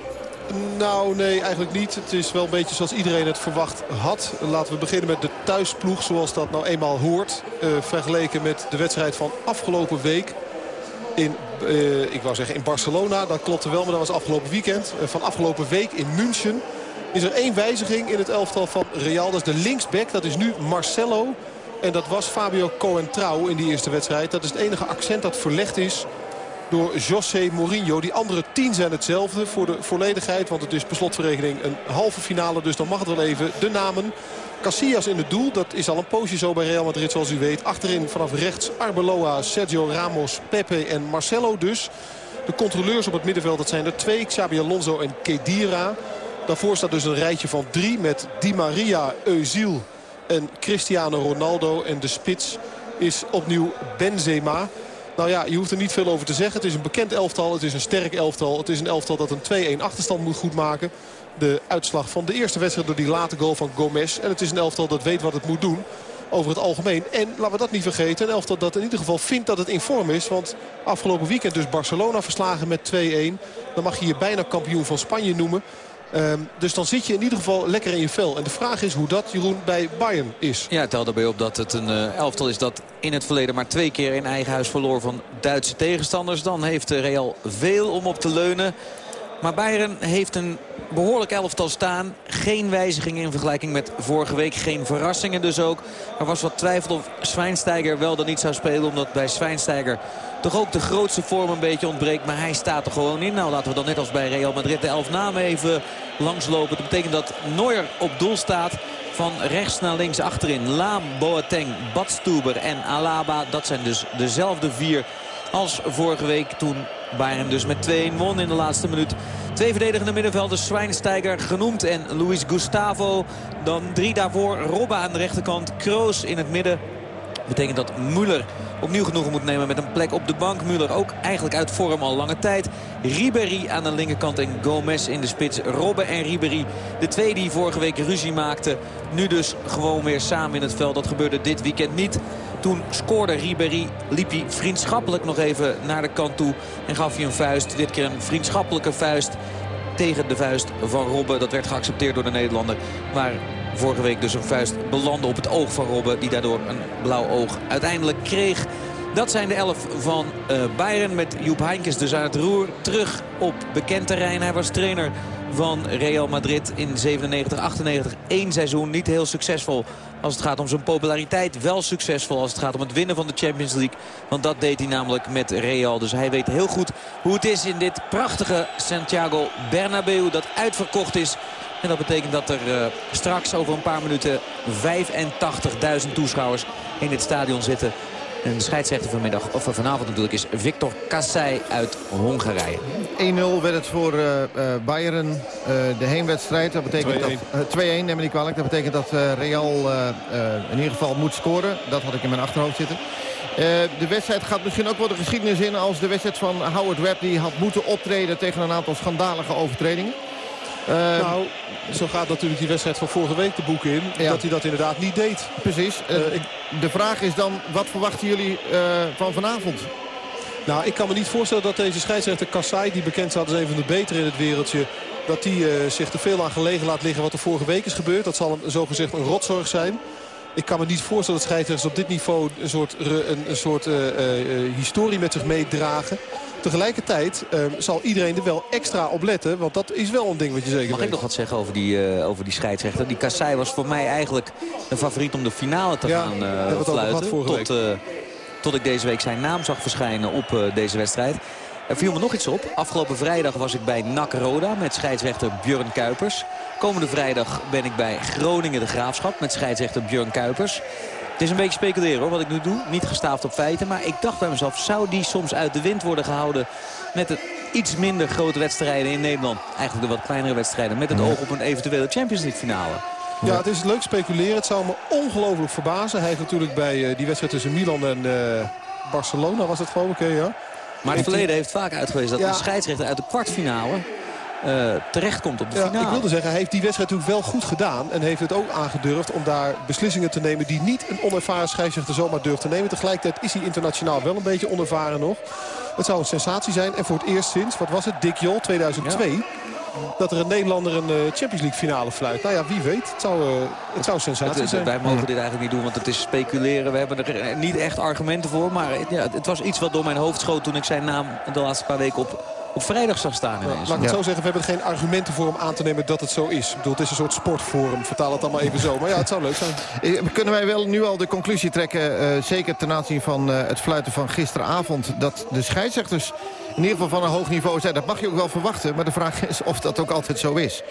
[SPEAKER 11] Nou, nee, eigenlijk niet. Het is wel een beetje zoals iedereen het verwacht had. Laten we beginnen met de thuisploeg, zoals dat nou eenmaal hoort. Uh, vergeleken met de wedstrijd van afgelopen week in, uh, ik wou zeggen in Barcelona. Dat klopte wel, maar dat was afgelopen weekend. Uh, van afgelopen week in München is er één wijziging in het elftal van Real. Dat is de linksback, dat is nu Marcelo. En dat was Fabio Coentrao in die eerste wedstrijd. Dat is het enige accent dat verlegd is door José Mourinho. Die andere tien zijn hetzelfde voor de volledigheid. Want het is per slotverrekening een halve finale. Dus dan mag het wel even de namen. Casillas in het doel. Dat is al een poosje zo bij Real Madrid zoals u weet. Achterin vanaf rechts Arbeloa, Sergio Ramos, Pepe en Marcelo dus. De controleurs op het middenveld dat zijn er twee. Xabi Alonso en Kedira. Daarvoor staat dus een rijtje van drie met Di Maria, Eusiel en Cristiano Ronaldo. En de spits is opnieuw Benzema. Nou ja, je hoeft er niet veel over te zeggen. Het is een bekend elftal, het is een sterk elftal. Het is een elftal dat een 2-1 achterstand moet goedmaken. De uitslag van de eerste wedstrijd door die late goal van Gomez. En het is een elftal dat weet wat het moet doen over het algemeen. En laten we dat niet vergeten. Een elftal dat in ieder geval vindt dat het in vorm is. Want afgelopen weekend dus Barcelona verslagen met 2-1. Dan mag je je bijna kampioen van Spanje noemen. Um, dus dan zit je in ieder geval lekker in je vel. En de vraag is hoe dat, Jeroen, bij Bayern is.
[SPEAKER 12] Ja, tel daarbij op dat het een uh, elftal is dat in het verleden maar twee keer in eigen huis verloor van Duitse tegenstanders. Dan heeft Real veel om op te leunen. Maar Bayern heeft een behoorlijk elftal staan. Geen wijzigingen in vergelijking met vorige week. Geen verrassingen dus ook. Er was wat twijfel of Schweinsteiger wel dan niet zou spelen. Omdat bij Schweinsteiger toch ook de grootste vorm een beetje ontbreekt. Maar hij staat er gewoon in. Nou laten we dan net als bij Real Madrid de elf namen even langslopen. Dat betekent dat Neuer op doel staat. Van rechts naar links achterin. Laam, Boateng, Badstuber en Alaba. Dat zijn dus dezelfde vier als vorige week toen Bayern dus met 2-1 won in de laatste minuut. Twee verdedigende middenvelders, Schweinsteiger genoemd en Luis Gustavo. Dan drie daarvoor, Robba aan de rechterkant, Kroos in het midden. Betekent dat Müller opnieuw genoegen moet nemen met een plek op de bank. Müller ook eigenlijk uit vorm al lange tijd. Ribéry aan de linkerkant en Gomez in de spits. Robben en Ribéry, de twee die vorige week ruzie maakten. Nu dus gewoon weer samen in het veld. Dat gebeurde dit weekend niet. Toen scoorde Ribéry, liep hij vriendschappelijk nog even naar de kant toe. En gaf hij een vuist, dit keer een vriendschappelijke vuist tegen de vuist van Robben. Dat werd geaccepteerd door de Nederlander. Maar vorige week dus een vuist belandde op het oog van Robben. Die daardoor een blauw oog uiteindelijk kreeg. Dat zijn de elf van uh, Bayern met Joep Heinkes dus aan het roer. Terug op bekend terrein. Hij was trainer van Real Madrid in 97, 98. Eén seizoen, niet heel succesvol als het gaat om zijn populariteit. Wel succesvol als het gaat om het winnen van de Champions League. Want dat deed hij namelijk met Real. Dus hij weet heel goed hoe het is in dit prachtige Santiago Bernabeu dat uitverkocht is. En dat betekent dat er uh, straks over een paar minuten 85.000 toeschouwers in dit stadion zitten. En de scheidsrechter vanmiddag, of vanavond natuurlijk is Victor Kassai uit Hongarije.
[SPEAKER 10] 1-0 werd het voor uh, Bayern, uh, de heenwedstrijd. Dat betekent 2-1. dat 2-1, neem me niet kwalijk. Dat betekent dat Real in ieder geval moet scoren. Dat had ik in mijn achterhoofd zitten. de wedstrijd gaat misschien ook wel de geschiedenis in als de wedstrijd van Howard Webb. Die had moeten optreden tegen een aantal schandalige overtredingen.
[SPEAKER 11] Ehm, nou, zo gaat natuurlijk die wedstrijd van vorige week de boeken in. Dat hij dat inderdaad niet deed.
[SPEAKER 10] Precies. Uh, de vraag is dan, wat verwachten jullie uh, van vanavond?
[SPEAKER 11] Nou, ik kan me niet voorstellen dat deze scheidsrechter Kassai... die bekend staat als een van de betere in het wereldje... dat die zich te veel aan gelegen laat liggen wat er vorige week is gebeurd. Dat zal een, zogezegd een rotzorg zijn. Ik kan me niet voorstellen dat scheidsrechters op dit niveau... een soort, een, een soort historie met zich meedragen. Tegelijkertijd uh, zal iedereen er wel extra op letten. Want dat is wel een ding wat je zeker
[SPEAKER 12] Mag
[SPEAKER 11] weet.
[SPEAKER 12] ik nog wat zeggen over die, uh, over die scheidsrechter? Die Kassai was voor mij eigenlijk een favoriet om de finale te
[SPEAKER 11] ja,
[SPEAKER 12] gaan uh, fluiten. Tot, tot ik deze week zijn naam zag verschijnen op deze wedstrijd. Er viel me nog iets op. Afgelopen vrijdag was ik bij NAC Roda met scheidsrechter Björn Kuipers. Komende vrijdag ben ik bij Groningen de Graafschap met scheidsrechter Björn Kuipers. Het is een beetje speculeren hoor, wat ik nu doe. Niet gestaafd op feiten, maar ik dacht bij mezelf... zou die soms uit de wind worden gehouden met het iets minder grote wedstrijden in Nederland? Eigenlijk de wat kleinere wedstrijden met het oog op een eventuele Champions League finale.
[SPEAKER 11] Ja, het is leuk speculeren. Het zou me ongelooflijk verbazen. Hij heeft natuurlijk bij uh, die wedstrijd tussen Milan en uh, Barcelona was het geloof ik, ja.
[SPEAKER 12] Maar het verleden heeft vaak uitgewezen dat ja. een scheidsrechter uit de kwartfinale uh, terechtkomt op de
[SPEAKER 11] ja,
[SPEAKER 12] finale.
[SPEAKER 11] Ik wilde zeggen, hij heeft die wedstrijd natuurlijk wel goed gedaan. En heeft het ook aangedurfd om daar beslissingen te nemen... die niet een onervaren scheidsrechter zomaar durft te nemen. Tegelijkertijd is hij internationaal wel een beetje onervaren nog. Het zou een sensatie zijn. En voor het eerst sinds, wat was het, Dick Jol, 2002... Ja. Dat er een Nederlander een uh, Champions League finale fluit. Nou ja, wie weet. Het zou, uh, het zou sensatie
[SPEAKER 12] het,
[SPEAKER 11] zijn.
[SPEAKER 12] Wij mogen dit eigenlijk niet doen, want het is speculeren. We hebben er niet echt argumenten voor. Maar ja, het was iets wat door mijn hoofd schoot toen ik zijn naam de laatste paar weken op op vrijdag zag staan ineens.
[SPEAKER 11] Laat ik het zo zeggen, we hebben geen argumenten voor om aan te nemen dat het zo is. Ik bedoel, het is een soort sportforum. Vertaal het allemaal even zo. Maar ja, het zou leuk zijn.
[SPEAKER 10] Kunnen wij wel nu al de conclusie trekken, uh, zeker ten aanzien van uh, het fluiten van gisteravond... dat de scheidsrechters in ieder geval van een hoog niveau zijn. Dat mag je ook wel verwachten, maar de vraag is of dat ook altijd zo is.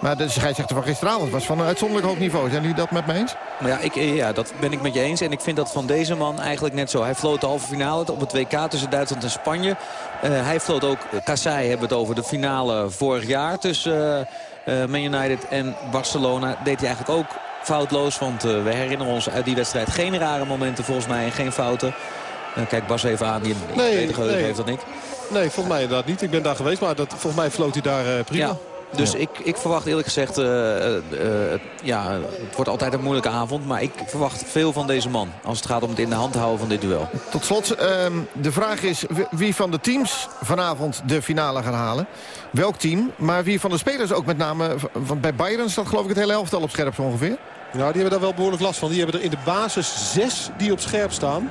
[SPEAKER 10] Maar de scheidsrechter van gisteravond was van een uitzonderlijk hoog niveau. Zijn jullie dat met mij eens?
[SPEAKER 12] Ja, ik, ja, dat ben ik met je eens. En ik vind dat van deze man eigenlijk net zo. Hij floot de halve finale op het WK tussen Duitsland en Spanje. Uh, hij floot ook, Kassai hebben het over de finale vorig jaar tussen Man United en Barcelona. Deed hij eigenlijk ook foutloos, want we herinneren ons uit die wedstrijd geen rare momenten volgens mij en geen fouten. Kijk Bas even aan, die een
[SPEAKER 11] nee,
[SPEAKER 12] beter geheugen
[SPEAKER 11] nee.
[SPEAKER 12] heeft dan ik.
[SPEAKER 11] Nee, volgens mij inderdaad niet. Ik ben daar geweest, maar dat, volgens mij floot hij daar uh, prima.
[SPEAKER 12] Ja. Dus ja. ik, ik verwacht eerlijk gezegd, uh, uh, ja, het wordt altijd een moeilijke avond. Maar ik verwacht veel van deze man als het gaat om het in de hand houden van dit duel.
[SPEAKER 10] Tot slot, de vraag is wie van de teams vanavond de finale gaan halen. Welk team, maar wie van de spelers ook met name. Want bij Bayern staat geloof ik het hele elftal op scherp zo ongeveer.
[SPEAKER 11] Nou, die hebben daar wel behoorlijk last van. Die hebben er in de basis zes die op scherp staan.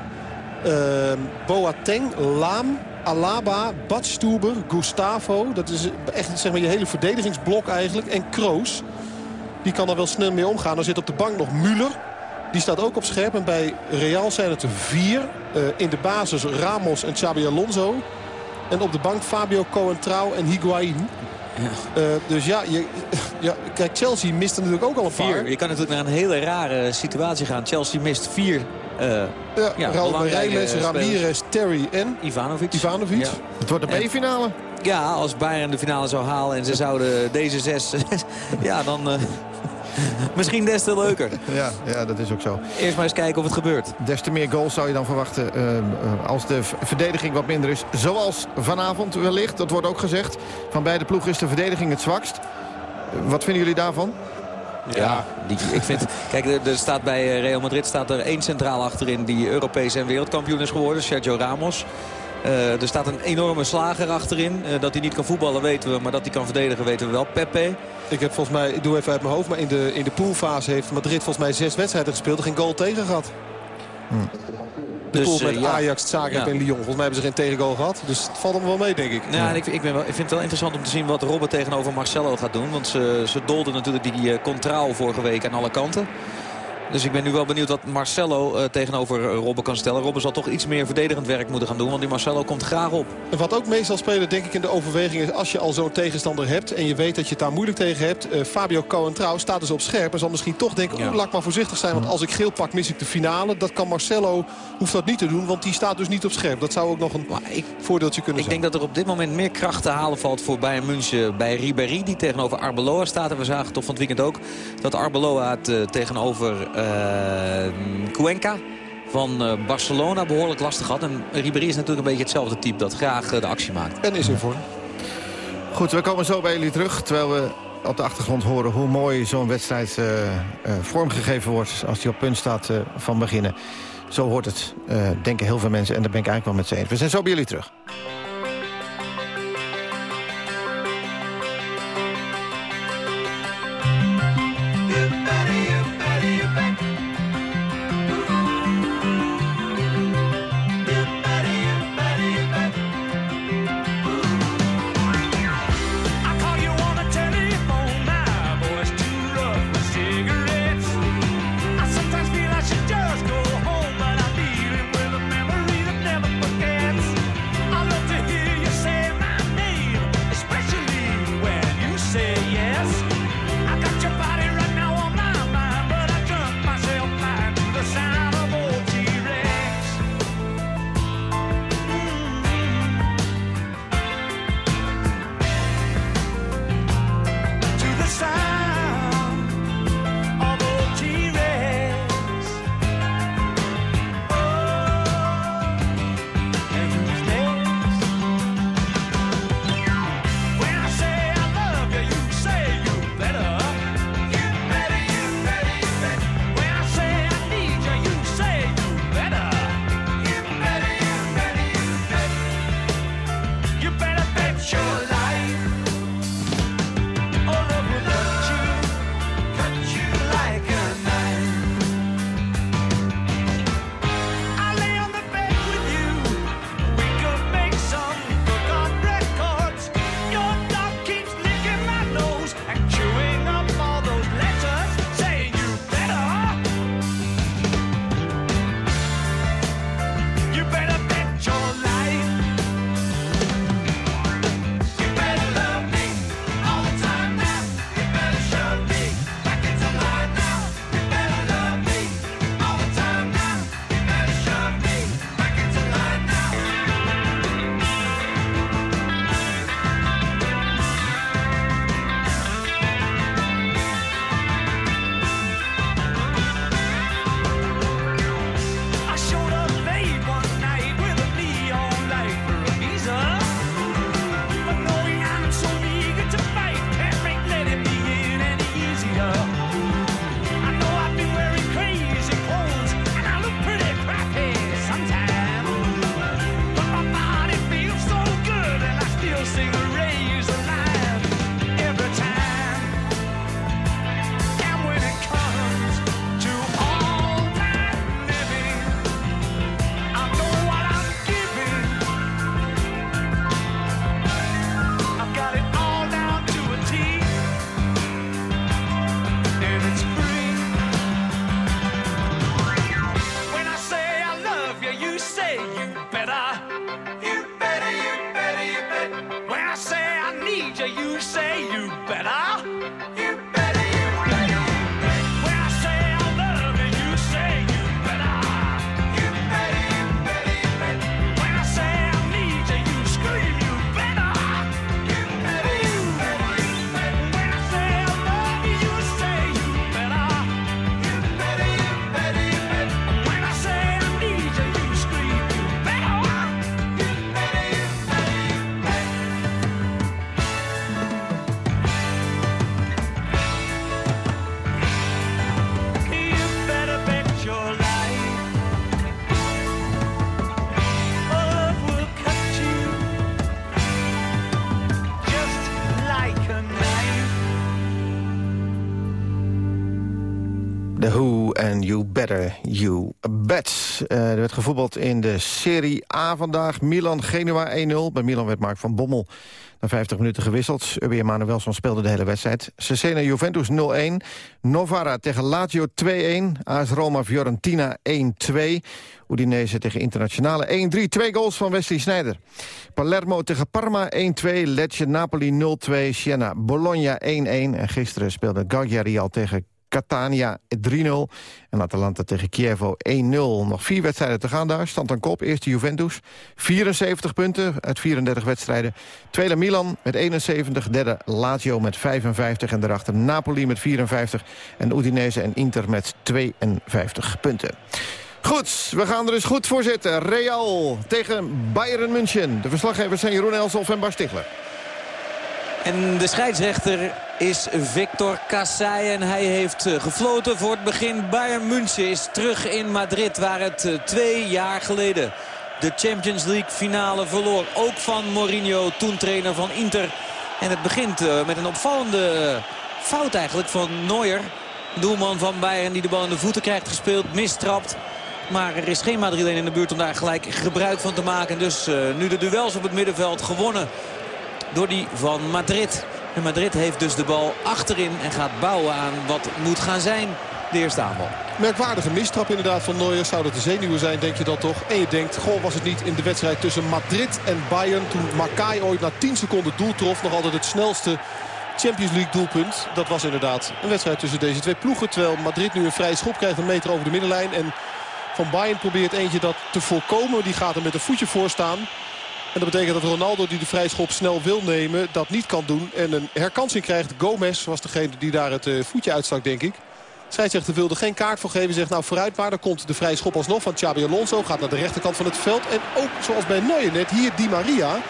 [SPEAKER 11] Boateng, Laam, Alaba, Badstuber, Gustavo. Dat is echt zeg maar, je hele verdedigingsblok eigenlijk. En Kroos. Die kan er wel snel mee omgaan. Dan zit op de bank nog Müller. Die staat ook op scherp. En bij Real zijn het er vier. Uh, in de basis Ramos en Xabi Alonso. En op de bank Fabio Coentrao en Higuain. Ja. Uh, dus ja, je, ja, kijk, Chelsea mist er natuurlijk ook al een
[SPEAKER 12] vier.
[SPEAKER 11] paar.
[SPEAKER 12] Je kan natuurlijk naar een hele rare situatie gaan. Chelsea mist vier
[SPEAKER 11] ja, ja, Raul Reyes, Ramirez, Terry en
[SPEAKER 12] Ivanovic.
[SPEAKER 11] Ivanovic. Ja.
[SPEAKER 10] Het wordt een B-finale.
[SPEAKER 12] Ja, als Bayern de finale zou halen en ze zouden deze zes... ja, dan... Uh, misschien des te leuker.
[SPEAKER 10] Ja, ja, dat is ook zo.
[SPEAKER 12] Eerst maar eens kijken of het gebeurt.
[SPEAKER 10] Des te meer goals zou je dan verwachten uh, als de verdediging wat minder is. Zoals vanavond wellicht, dat wordt ook gezegd. Van beide ploegen is de verdediging het zwakst. Wat vinden jullie daarvan?
[SPEAKER 12] Ja, die, ik vind... Kijk, er, er, staat bij Real Madrid staat er één centraal achterin... die Europees en wereldkampioen is geworden, Sergio Ramos. er staat een enorme slager achterin. dat hij niet kan voetballen weten we, maar dat hij kan verdedigen weten we wel. Pepe.
[SPEAKER 11] Ik heb volgens mij, ik doe even uit mijn hoofd, maar in de, in de poolfase heeft Madrid volgens mij zes wedstrijden gespeeld. Er geen goal tegen gehad. Hm. De dus, pool met uh, Ajax, Zagreb ja. en Lyon. Volgens mij hebben ze geen tegengoal gehad. Dus het valt hem wel mee, denk ik.
[SPEAKER 12] Ja, En ik, ik, ben wel, ik vind het wel interessant om te zien wat Robben tegenover Marcelo gaat doen. Want ze, ze dolden natuurlijk die uh, contraal vorige week aan alle kanten. Dus ik ben nu wel benieuwd wat Marcelo uh, tegenover Robben kan stellen. Robben zal toch iets meer verdedigend werk moeten gaan doen. Want die Marcelo komt graag op.
[SPEAKER 11] En wat ook mee zal spelen denk ik in de overweging is... als je al zo'n tegenstander hebt en je weet dat je het daar moeilijk tegen hebt... Uh, Fabio Coentrao staat dus op scherp en zal misschien toch denken... Ja. laat ik maar voorzichtig zijn, want als ik geel pak mis ik de finale. Dat kan Marcelo, hoeft dat niet te doen, want die staat dus niet op scherp. Dat zou ook nog een ik, voordeeltje kunnen
[SPEAKER 12] ik
[SPEAKER 11] zijn.
[SPEAKER 12] Ik denk dat er op dit moment meer kracht te halen valt voor Bayern München... bij Ribéry, die tegenover Arbeloa staat. En we zagen toch van het weekend ook dat Arbeloa het uh, tegenover... Ehm, Cuenca van eh, Barcelona behoorlijk lastig had. En Ribéry is natuurlijk een beetje hetzelfde type dat graag eh, de actie maakt.
[SPEAKER 11] En is in vorm.
[SPEAKER 10] Goed, we komen zo bij jullie terug. Terwijl we op de achtergrond horen hoe mooi zo'n wedstrijd uh, vormgegeven wordt... als die op punt staat van beginnen. Zo hoort het, denken heel veel mensen. En daar ben ik eigenlijk wel met ze eens. We zijn zo bij jullie terug. Better You Bet. Uh, er werd gevoetbald in de Serie A vandaag. Milan-Genua 1-0. Bij Milan werd Mark van Bommel na 50 minuten gewisseld. Urbi Emanuelson speelde de hele wedstrijd. Cesena-Juventus 0-1. Novara tegen Lazio 2-1. AS Roma-Fiorentina 1-2. Udinese tegen Internationale 1-3. Twee goals van Wesley Sneijder. Palermo tegen Parma 1-2. Lecce Napoli 0-2. Siena Bologna 1-1. En gisteren speelde Cagliari al tegen Catania 3-0. En Atalanta tegen Chievo 1-0. Nog vier wedstrijden te gaan daar. Stand aan kop. Eerste Juventus. 74 punten uit 34 wedstrijden. Tweede Milan met 71. Derde Lazio met 55. En daarachter Napoli met 54. En Udinese en Inter met 52 punten. Goed, we gaan er dus goed voor zitten. Real tegen Bayern München. De verslaggevers zijn Jeroen Elsof en Bar Stigler.
[SPEAKER 12] En de scheidsrechter is Victor Kassai. En hij heeft eh, gefloten voor het begin. Bayern München is terug in Madrid waar het eh, twee jaar geleden de Champions League finale verloor. Ook van Mourinho, toen trainer van Inter. En het begint eh, met een opvallende fout eigenlijk van Neuer. Doelman van Bayern die de bal in de voeten krijgt gespeeld, mistrapt. Maar er is geen Madrileen in de buurt om daar gelijk gebruik van te maken. Dus nu de duels op het middenveld gewonnen door die van Madrid. En Madrid heeft dus de bal achterin en gaat bouwen aan wat moet gaan zijn de eerste aanval.
[SPEAKER 11] Merkwaardige mistrap inderdaad van Neuer. Zou dat de zenuwen zijn, denk je dat toch? En je denkt, goh, was het niet in de wedstrijd tussen Madrid en Bayern... toen Makai ooit na 10 seconden doel trof. Nog altijd het snelste Champions League doelpunt. Dat was inderdaad een wedstrijd tussen deze twee ploegen. Terwijl Madrid nu een vrije schop krijgt, een meter over de middenlijn. En Van Bayern probeert eentje dat te voorkomen. Die gaat er met een voetje voor staan. En dat betekent dat Ronaldo die de vrijschop snel wil nemen dat niet kan doen. En een herkansing krijgt. Gomez was degene die daar het eh, voetje uitstak denk ik. Scheidsrechter wilde geen kaart voor geven. Zegt nou vooruit maar. Dan komt de vrije schop alsnog van Xabi Alonso. Gaat naar de rechterkant van het veld. En ook zoals bij Neuer net hier Di Maria.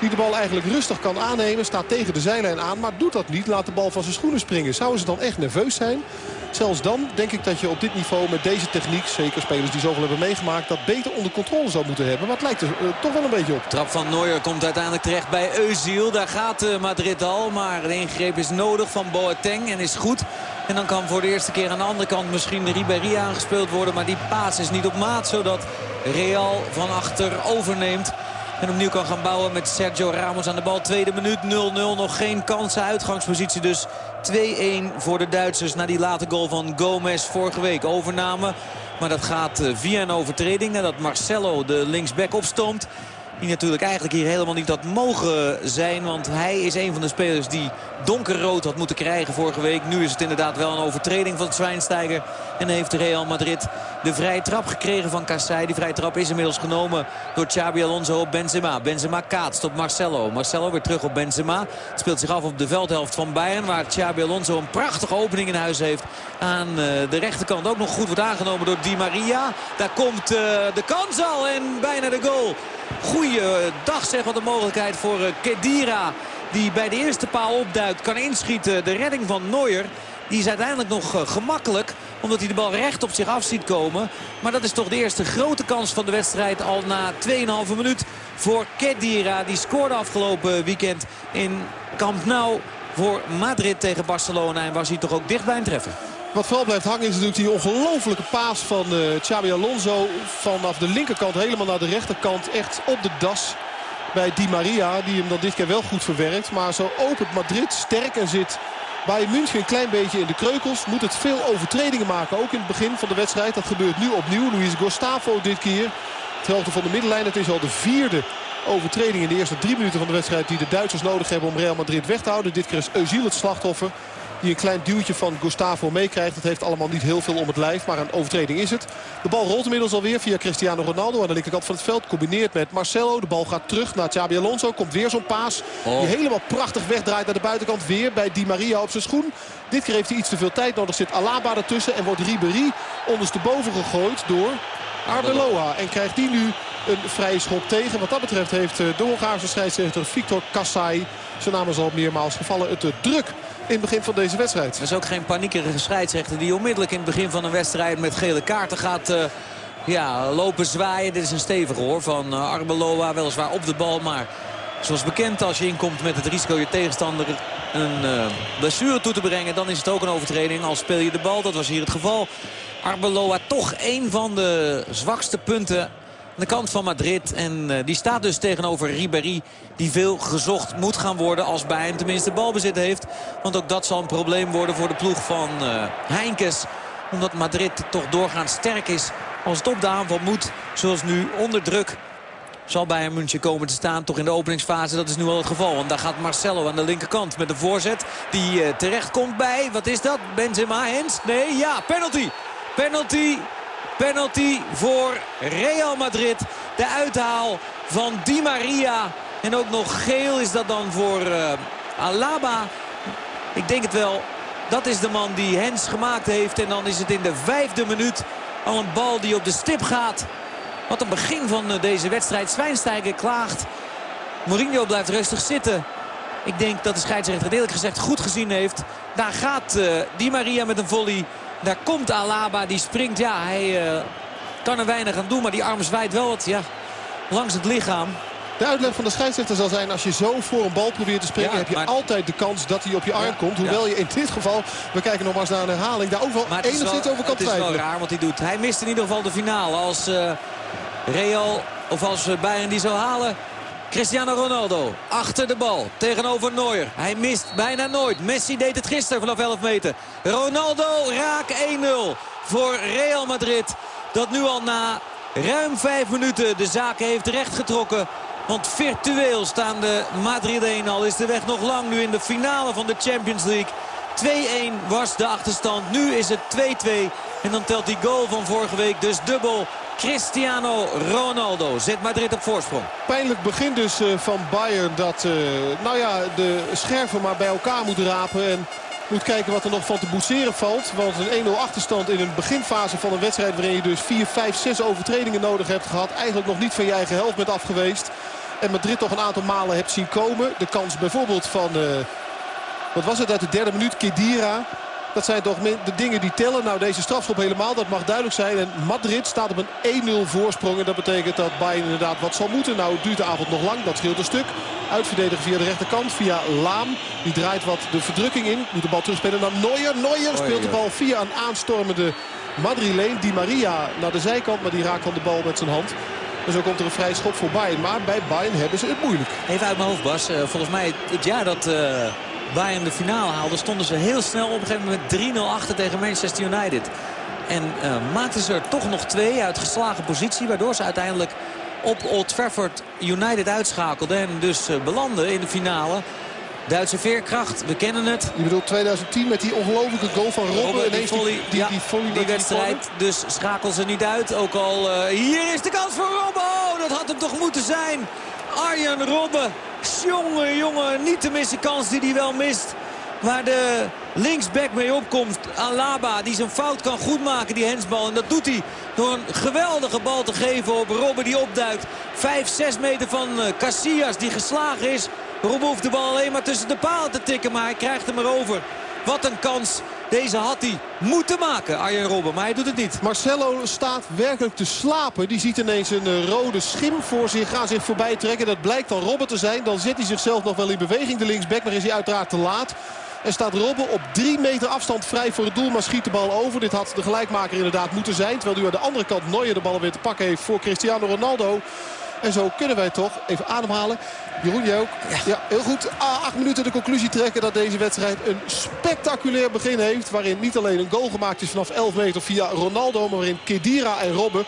[SPEAKER 11] Die de bal eigenlijk rustig kan aannemen. Staat tegen de zijlijn aan. Maar doet dat niet. Laat de bal van zijn schoenen springen. Zouden ze dan echt nerveus zijn? Zelfs dan denk ik dat je op dit niveau met deze techniek... zeker spelers die zoveel hebben meegemaakt... dat beter onder controle zou moeten hebben. Maar het lijkt er uh, toch wel een beetje op.
[SPEAKER 12] Trap van Neuer komt uiteindelijk terecht bij Eusiel. Daar gaat uh, Madrid al. Maar de ingreep is nodig van Boateng en is goed. En dan kan voor de eerste keer aan de andere kant misschien Ribéry aangespeeld worden. Maar die paas is niet op maat. Zodat Real van achter overneemt. En opnieuw kan gaan bouwen met Sergio Ramos aan de bal. Tweede minuut 0-0. Nog geen kansen. Uitgangspositie dus 2-1 voor de Duitsers. Na die late goal van Gomez vorige week. Overname. Maar dat gaat eh, via een overtreding. Nadat Marcelo de linksback opstoomt. Die natuurlijk eigenlijk hier helemaal niet had mogen zijn. Want hij is een van de spelers die donkerrood had moeten krijgen vorige week. Nu is het inderdaad wel een overtreding van Zwijnsteiger. En heeft Real Madrid de vrije trap gekregen van Kassai. Die vrije trap is inmiddels genomen door Xabi Alonso op Benzema. Benzema kaatst op Marcelo. Marcelo weer terug op Benzema. Het speelt zich af op de veldhelft van Bayern. Waar Xabi Alonso een prachtige opening in huis heeft. Aan eh, de rechterkant ook nog goed wordt aangenomen door Di Maria. Daar komt uh, de kans al en bijna de goal. Goeie dag zeg wat de mogelijkheid voor uh, Kedira. Die bij de eerste paal opduikt. Kan inschieten. De redding van Neuer. Die is uiteindelijk nog uh, gemakkelijk. Omdat hij de bal recht op zich af ziet komen. Maar dat is toch de eerste grote kans van de wedstrijd. Al na 2,5 minuut voor Kedira. Die scoorde afgelopen weekend in Camp Nou voor Madrid tegen Barcelona. En was hij toch ook dicht bij een treffen.
[SPEAKER 11] Wat vooral blijft hangen is natuurlijk die ongelofelijke paas van uh, Xabi Alonso. Vanaf de linkerkant helemaal naar de rechterkant. Echt op de das bij Di Maria. Die hem dan dit keer wel goed verwerkt. Maar zo opent Madrid sterk en zit bij München een klein beetje in de kreukels. Moet het veel overtredingen maken. Ook in het begin van de wedstrijd. Dat gebeurt nu opnieuw. Luis Gustavo dit keer. Hoogte van de middenlijn. Het is al de vierde overtreding in de eerste drie minuten van de wedstrijd. Die de Duitsers nodig hebben om Real Madrid weg te houden. Dit keer is Eusiel het slachtoffer. Die een klein duwtje van Gustavo meekrijgt. Het heeft allemaal niet heel veel om het lijf. Maar een overtreding is het. De bal rolt inmiddels alweer via Cristiano Ronaldo aan de linkerkant van het veld. Combineert met Marcelo. De bal gaat terug naar Xabi Alonso. Komt weer zo'n paas.
[SPEAKER 12] Oh.
[SPEAKER 11] Die helemaal prachtig wegdraait naar de buitenkant. Weer bij Di Maria op zijn schoen. Dit keer heeft hij iets te veel tijd nodig. Zit Alaba ertussen. En wordt Ribéry ondersteboven gegooid door Arbeloa. En krijgt die nu een vrije schop tegen. Wat dat betreft heeft de Hongaarse scheidsrechter Victor Kassai... zijn naam is al meermaals gevallen. Het druk in het begin van deze wedstrijd.
[SPEAKER 12] Er is ook geen paniekerige scheidsrechter die onmiddellijk in het begin van een wedstrijd met gele kaarten gaat uh, ja, lopen zwaaien. Dit is een stevige hoor van uh, Arbeloa. Weliswaar op de bal, maar zoals bekend als je inkomt met het risico je tegenstander een uh, blessure toe te brengen. Dan is het ook een overtreding. Al speel je de bal, dat was hier het geval. Arbeloa toch een van de zwakste punten de kant van Madrid. En uh, die staat dus tegenover Ribéry. Die veel gezocht moet gaan worden als Bayern tenminste balbezit heeft. Want ook dat zal een probleem worden voor de ploeg van uh, Heinkes. Omdat Madrid toch doorgaans sterk is als het op de aanval moet. Zoals nu onder druk zal Bayern München komen te staan. Toch in de openingsfase, dat is nu al het geval. Want daar gaat Marcelo aan de linkerkant met de voorzet. Die uh, terecht komt bij, wat is dat? Benzema, Hens? Nee, ja, penalty. Penalty, penalty voor Real Madrid. De uithaal van Di Maria. En ook nog geel is dat dan voor uh, Alaba. Ik denk het wel. Dat is de man die Hens gemaakt heeft. En dan is het in de vijfde minuut al een bal die op de stip gaat. Wat een begin van eh, deze wedstrijd. Zwijnsteiger klaagt. Mourinho blijft rustig zitten. Ik denk dat de scheidsrechter eerlijk gezegd goed gezien heeft. Daar gaat uh, Di Maria met een volley. Daar komt Alaba, die springt. Ja, hij uh, kan er weinig aan doen, maar die arm zwijt wel wat ja, langs het lichaam.
[SPEAKER 11] De uitleg van de scheidsrechter zal zijn... als je zo voor een bal probeert te springen...
[SPEAKER 12] Ja,
[SPEAKER 11] heb je
[SPEAKER 12] maar-
[SPEAKER 11] altijd de kans dat hij op je arm
[SPEAKER 12] Ja,
[SPEAKER 11] komt. Hoewel
[SPEAKER 12] ja.
[SPEAKER 11] je in dit geval... we kijken nog maar eens naar een herhaling... daar ook wel enigszins
[SPEAKER 12] wel-
[SPEAKER 11] over kan
[SPEAKER 12] Het is wel
[SPEAKER 11] twijfelen.
[SPEAKER 12] raar wat hij doet. Hij mist in ieder geval de finale. Als eh, Real of als eh, Bayern die zou halen. Cristiano Ronaldo achter de bal tegenover Neuer. Hij mist bijna nooit. Messi deed het gisteren vanaf 11 meter. Ronaldo raak 1-0 voor Real Madrid. Dat nu al na ruim 5 minuten de zaken heeft rechtgetrokken. Want virtueel staan de Madrilen al. Is de weg nog lang nu in de finale van de Champions League. 2-1 was de achterstand. Nu is het 2-2. En dan telt die goal van vorige week dus dubbel. Cristiano Ronaldo zet Madrid op voorsprong.
[SPEAKER 11] Pijnlijk begin dus eh, van Bayern dat eh, nou ja, de scherven maar bij elkaar moet rapen. En moet kijken wat er nog van te boetseren valt. Want een 1-0 achterstand in een beginfase van een wedstrijd... waarin je dus 4, 5, 6 overtredingen nodig hebt gehad. Eigenlijk nog niet van je eigen helft bent afgeweest. En Madrid toch een aantal malen hebt zien komen. De kans bijvoorbeeld van... eh, wat was het uit de derde minuut? Kedira. Dat zijn toch de dingen die tellen. Nou, deze strafschop helemaal, dat mag duidelijk zijn. En Madrid staat op een 1-0 voorsprong. En dat betekent dat Bayern inderdaad wat zal moeten. Nou, het duurt de avond nog lang, dat scheelt een stuk. Uitverdedigen via de rechterkant, via Laam. Die draait wat de verdrukking in. Moet de bal terugspelen naar Neuer. Neuer speelt de bal via een aanstormende Madrileen. Di Maria naar de zijkant, maar die raakt dan de bal met zijn hand. En zo komt er een vrij schop voor Bayern. Maar bij Bayern hebben ze het moeilijk.
[SPEAKER 12] Even uit mijn hoofd Bas. Eh, volgens mij het, het jaar dat eh, Bayern de finale haalde... stonden ze heel snel op een gegeven moment met 3-0 achter tegen Manchester United. En eh, maakten ze er toch nog twee uit geslagen positie. Waardoor ze uiteindelijk op Old Trafford United uitschakelden. En dus eh, belanden in de finale. Duitse veerkracht, we kennen het.
[SPEAKER 11] Je bedoelt 2010 met die ongelofelijke goal van Robben.
[SPEAKER 12] Robben, die
[SPEAKER 11] die,
[SPEAKER 12] volley,
[SPEAKER 11] die,
[SPEAKER 12] ja,
[SPEAKER 11] die volley
[SPEAKER 12] die
[SPEAKER 11] met
[SPEAKER 12] wedstrijd. Dus schakel ze niet uit. Ook al eh, hier is de kans voor Robben. Oh, dat had hem toch moeten zijn. Arjen Robben. Jongen, jongen. Niet te missen kans die hij wel mist. Waar de linksback mee opkomt. Alaba die zijn fout kan goedmaken, die hensbal. En dat doet hij door een geweldige bal te geven op Robben die opduikt. 5, 6 meter van eh, Casillas die geslagen is. Robben hoeft de bal alleen maar tussen de palen te tikken. Maar hij krijgt hem erover. Wat een kans. Deze had hij moeten maken, Arjen Robben. Maar hij doet het niet.
[SPEAKER 11] Marcelo staat werkelijk te slapen. Die ziet ineens een eh, rode schim voor zich aan zich voorbij trekken. Dat blijkt dan Robben te zijn. Dan zet hij zichzelf nog wel in beweging, de linksback. Maar is hij uiteraard te laat. En staat Robben op drie meter afstand vrij voor het doel. Maar schiet de bal over. Dit had de gelijkmaker inderdaad moeten zijn. Terwijl nu aan de andere kant Neuer de bal weer te pakken heeft voor Cristiano Ronaldo. En zo kunnen wij toch, even ademhalen. Jeroen, jij ook? Ja, heel goed. Ah, acht minuten de conclusie trekken dat deze wedstrijd een spectaculair begin heeft. Waarin niet alleen een goal gemaakt is vanaf 11 meter via Ronaldo. Maar waarin Kedira en Robben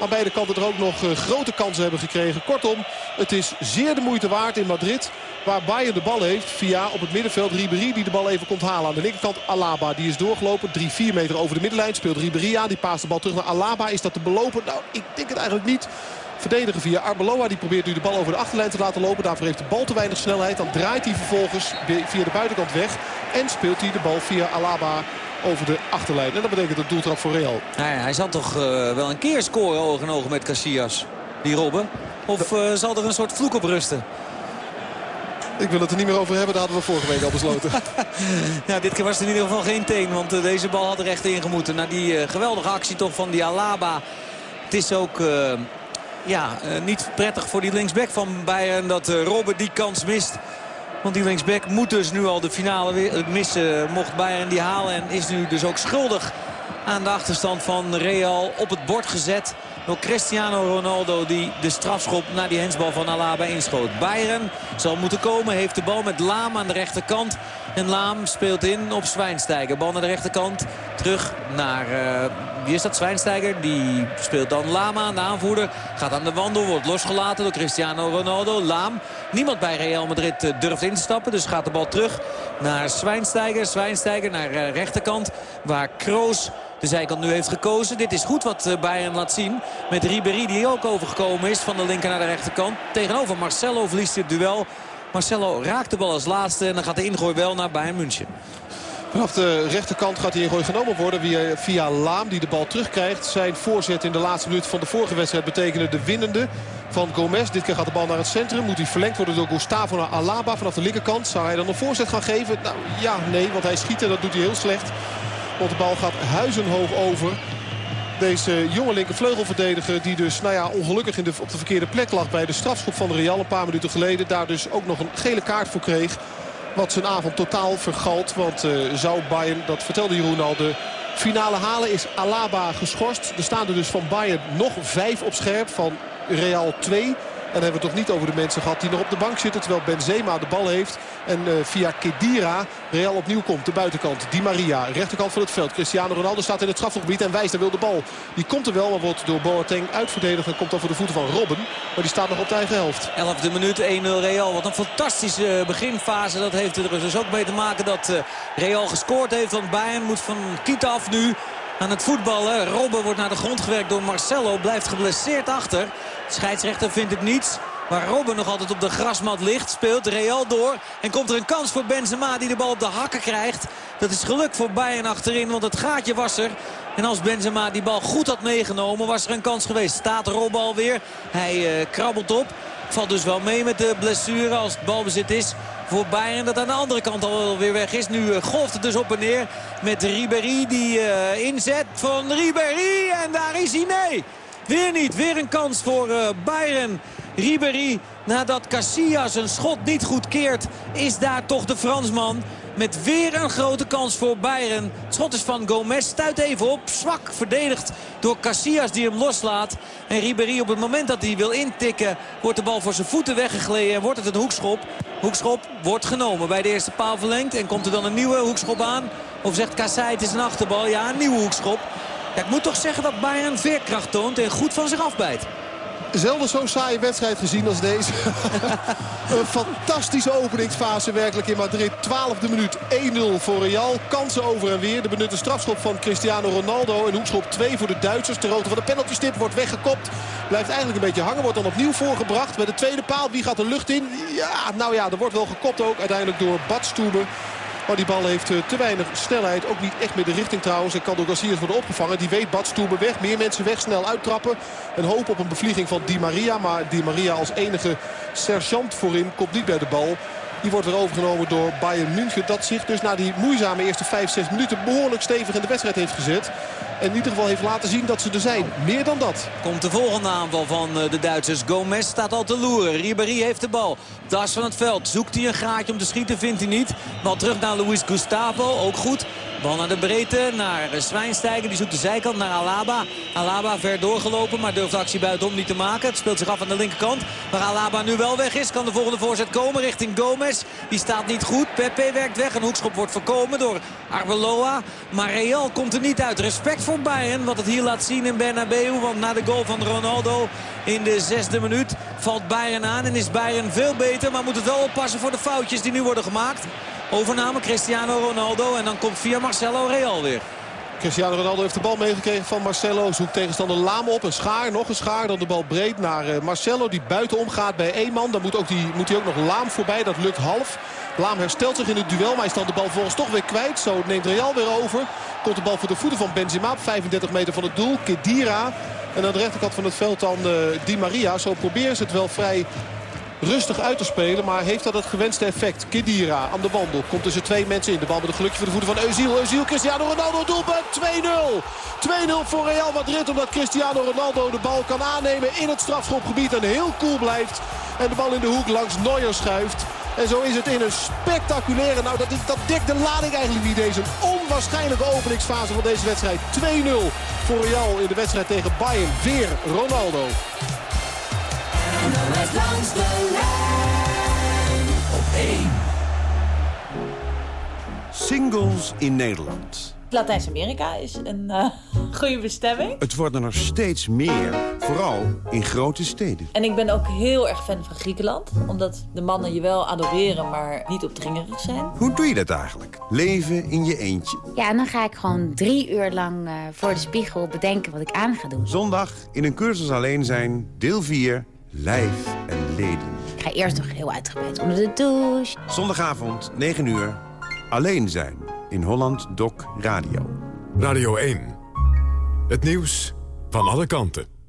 [SPEAKER 11] aan beide kanten er ook nog eh, grote kansen hebben gekregen. Kortom, het is zeer de moeite waard in Madrid. Waar Bayern de bal heeft via op het middenveld Ribéry die de bal even komt halen. Aan de linkerkant Alaba die is doorgelopen. 3-4 meter over de middenlijn speelt Ribéry aan. Die paast de bal terug naar Alaba. Is dat te belopen? Nou, ik denk het eigenlijk niet. Verdedigen via Arbeloa. Die probeert nu de bal over de achterlijn te laten lopen. Daarvoor heeft de bal te weinig snelheid. Dan draait hij vervolgens via de buitenkant weg. En speelt hij de bal via Alaba over de achterlijn. En dat betekent een doeltrap voor Real.
[SPEAKER 12] Nou ja, hij zal toch eh, wel een keer scoren oog in oog met Casillas. Die Robben. Of eh, zal er een soort vloek op rusten?
[SPEAKER 11] Ik wil het er niet meer over hebben. Dat hadden we vorige week al besloten.
[SPEAKER 12] Ja, dit keer was het in ieder geval geen teen. Want eh, deze bal had er echt in gemoeten. Na die geweldige actie toch van die Alaba. Het is ook ja, eh, niet prettig voor die linksback van Bayern dat eh, Robben die kans mist. Want die linksback moet dus nu al de finale eh, missen. Mocht Bayern die halen en is nu dus ook schuldig aan de achterstand van Real op het bord gezet door Cristiano Ronaldo die de strafschop naar die hensbal van Alaba inschoot. Bayern zal moeten komen, heeft de bal met Laam aan de rechterkant. En Laam speelt in op Zwijnsteiger. Bal naar de rechterkant. Terug naar, uh, wie is dat, Zwijnsteiger? Die speelt dan Laam aan, de aanvoerder. Gaat aan de wandel, wordt losgelaten door Cristiano Ronaldo. Laam. Niemand bij Real Madrid uh, durft in te stappen. Dus gaat de bal terug naar Zwijnsteiger. Zwijnsteiger naar uh, rechterkant. Waar Kroos de zijkant nu heeft gekozen. Dit is goed wat Bayern laat zien. Met Ribéry die ook overgekomen is van de linker naar de rechterkant. Tegenover Marcelo verliest dit duel. Marcelo raakt de bal als laatste en dan gaat de ingooi wel naar Bayern München.
[SPEAKER 11] Vanaf de rechterkant gaat die ingooi genomen worden via, via Laam die de bal terugkrijgt. Zijn voorzet in de laatste minuut van de vorige wedstrijd betekende de winnende van Gomez. Dit keer gaat de bal naar het centrum. Moet hij verlengd worden door Gustavo naar Alaba vanaf de linkerkant. Zou hij dan een voorzet gaan geven? Nou ja, nee, want hij schiet en dat doet hij heel slecht. Want de bal gaat huizenhoog over. Deze jonge linkervleugelverdediger die dus nou ja, ongelukkig in de, op de verkeerde plek lag bij de strafschop van de Real een paar minuten geleden. Daar dus ook nog een gele kaart voor kreeg. Wat zijn avond totaal vergalt. Want uh, zou Bayern, dat vertelde Jeroen al, de finale halen is Alaba geschorst. Er staan er dus van Bayern nog vijf op scherp. Van Real 2. En hebben we het toch niet over de mensen gehad die nog op de bank zitten. Terwijl Benzema de bal heeft. En uh, via Kedira Real opnieuw komt. De buitenkant. Di Maria. Rechterkant van het veld. Cristiano Ronaldo staat in het strafgebied en wijst. Hij wil de bal. Die komt er wel. Maar wordt door Boateng uitverdedigd. En komt dan voor de voeten van Robben. Maar die staat nog op de eigen helft.
[SPEAKER 12] 11e minuut 1-0 Real. Wat een fantastische beginfase. Dat heeft er dus ook mee te maken dat uh, Real gescoord heeft. Want Bayern moet van Kiet af nu aan het voetballen. Robben wordt naar de grond gewerkt door Marcelo. Blijft geblesseerd achter. Scheidsrechter vindt het niets. Waar Robben nog altijd op de grasmat ligt. Speelt Real door. En komt er een kans voor Benzema die de bal op de hakken krijgt. Dat is geluk voor Bayern achterin. Want het gaatje was er. En als Benzema die bal goed had meegenomen was er een kans geweest. Staat Robben alweer. Hij uh, krabbelt op. Valt dus wel mee met de blessure als het balbezit is voor Bayern. Dat aan de andere kant alweer weg is. Nu uh, golft het dus op en neer met Ribéry die uh, inzet van Ribéry. En daar is hij. Nee, weer niet. Weer een kans voor uh, Bayern. Ribéry, nadat Casillas zijn schot niet goed keert, is daar toch de Fransman. Met weer een grote kans voor Bayern. Het schot is van Gomez. Stuit even op. Zwak verdedigd door Casillas die hem loslaat. En Ribéry op het moment dat hij wil intikken... wordt de bal voor zijn voeten weggegleden en wordt het een hoekschop. Hoekschop wordt genomen. Bij de eerste paal verlengd. En komt er dan een nieuwe hoekschop aan? Of zegt Kassai het is een achterbal? Ja, een nieuwe hoekschop. Ja, ik moet toch zeggen dat Bayern veerkracht toont en goed van zich afbijt
[SPEAKER 11] zelden zo'n saaie wedstrijd gezien als deze. een fantastische openingsfase werkelijk in Madrid. 12e minuut 1-0 voor Real. Kansen over en weer. De benutte strafschop van Cristiano Ronaldo. En hoekschop 2 voor de Duitsers. De route van de penaltystip wordt weggekopt. Blijft eigenlijk een beetje hangen. Wordt dan opnieuw voorgebracht. Bij de tweede paal. Wie gaat de lucht in? Ja, nou ja, er wordt wel gekopt ook. Uiteindelijk door Badstuber. Maar die bal heeft eh, te weinig snelheid. Ook niet echt meer de richting trouwens. En kan door Garcias worden opgevangen. Die weet Bad Stoerbe weg. Meer mensen weg. Snel uittrappen. En hoop op een bevlieging van Di Maria. Maar Di Maria als enige sergeant voorin komt niet bij de bal. Die wordt weer overgenomen door Bayern München. Dat zich dus na die moeizame eerste 5, 6 minuten behoorlijk stevig in de wedstrijd heeft gezet. En in ieder geval heeft laten zien dat ze er zijn. Meer dan dat.
[SPEAKER 12] Komt de volgende aanval van eh, de Duitsers. Gomez staat al te loeren. Ribéry heeft de bal. Das van het veld. Zoekt hij een gaatje om te schieten. Vindt hij niet. Bal terug naar Luis Gustavo. Ook goed. Bal naar de breedte, naar Zwijnsteiger. Die zoekt de zijkant naar Alaba. Alaba ver doorgelopen, maar durft de actie buitenom niet te maken. Het speelt zich af aan de linkerkant. Waar Alaba nu wel weg is, kan de volgende voorzet komen richting Gomez. Die staat niet goed. Pepe werkt weg. Een hoekschop wordt voorkomen door Arbeloa. Maar Real komt er niet uit. Respect voor Bayern, wat het hier laat zien in Bernabeu. Want na de goal van Ronaldo in de zesde minuut valt Bayern aan. En is Bayern veel beter, maar moet het wel oppassen voor de foutjes die nu worden gemaakt. Overname Cristiano Ronaldo en dan komt via Marcelo Real weer.
[SPEAKER 11] Cristiano Ronaldo heeft de bal meegekregen van Marcelo. Zoekt tegenstander Laam op. Een schaar, nog een schaar. Dan de bal breed naar eh, Marcelo die buitenom gaat bij één man. Dan moet, ook die, moet hij ook nog Laam voorbij. Dat lukt half. Laam herstelt zich in het duel. Maar hij staat de bal volgens toch weer kwijt. Zo neemt Real weer over. Komt de bal voor de voeten van Benzema op 35 meter van het doel. Kedira. En aan de rechterkant van het veld dan uh, Di Maria. Zo proberen ze het wel vrij rustig uit te spelen. Maar heeft dat het gewenste effect? Kedira aan de wandel. Komt tussen twee mensen in. De bal met een gelukje voor de voeten van Eusiel. Eusiel, Cristiano Ronaldo, doelpunt 2-0. 2-0 voor Real Madrid. Omdat Cristiano Ronaldo de bal kan aannemen in het strafschopgebied. En heel cool blijft. En de bal in de hoek langs Neuer schuift. En zo is het in een spectaculaire... Nou, dat, dat dekt de lading eigenlijk niet deze. Onwaarschijnlijke openingsfase van deze wedstrijd. 2-0 voor Real in de wedstrijd tegen Bayern. Weer Ronaldo.
[SPEAKER 13] Langs de lijn op 1.
[SPEAKER 14] Singles in Nederland.
[SPEAKER 15] Latijns-Amerika is een uh, goede bestemming.
[SPEAKER 14] Het worden er steeds meer, vooral in grote steden.
[SPEAKER 15] En ik ben ook heel erg fan van Griekenland. Omdat de mannen je wel adoreren, maar niet opdringerig zijn.
[SPEAKER 14] Hoe doe je dat eigenlijk? Leven in je eentje.
[SPEAKER 16] Ja, en dan ga ik gewoon drie uur lang uh, voor de spiegel bedenken wat ik aan ga doen.
[SPEAKER 14] Zondag in een cursus alleen zijn, deel 4, lijf en leden.
[SPEAKER 16] Ik ga eerst nog heel uitgebreid onder de douche.
[SPEAKER 14] Zondagavond, 9 uur, alleen zijn in Holland Doc Radio.
[SPEAKER 2] Radio 1. Het nieuws van alle kanten.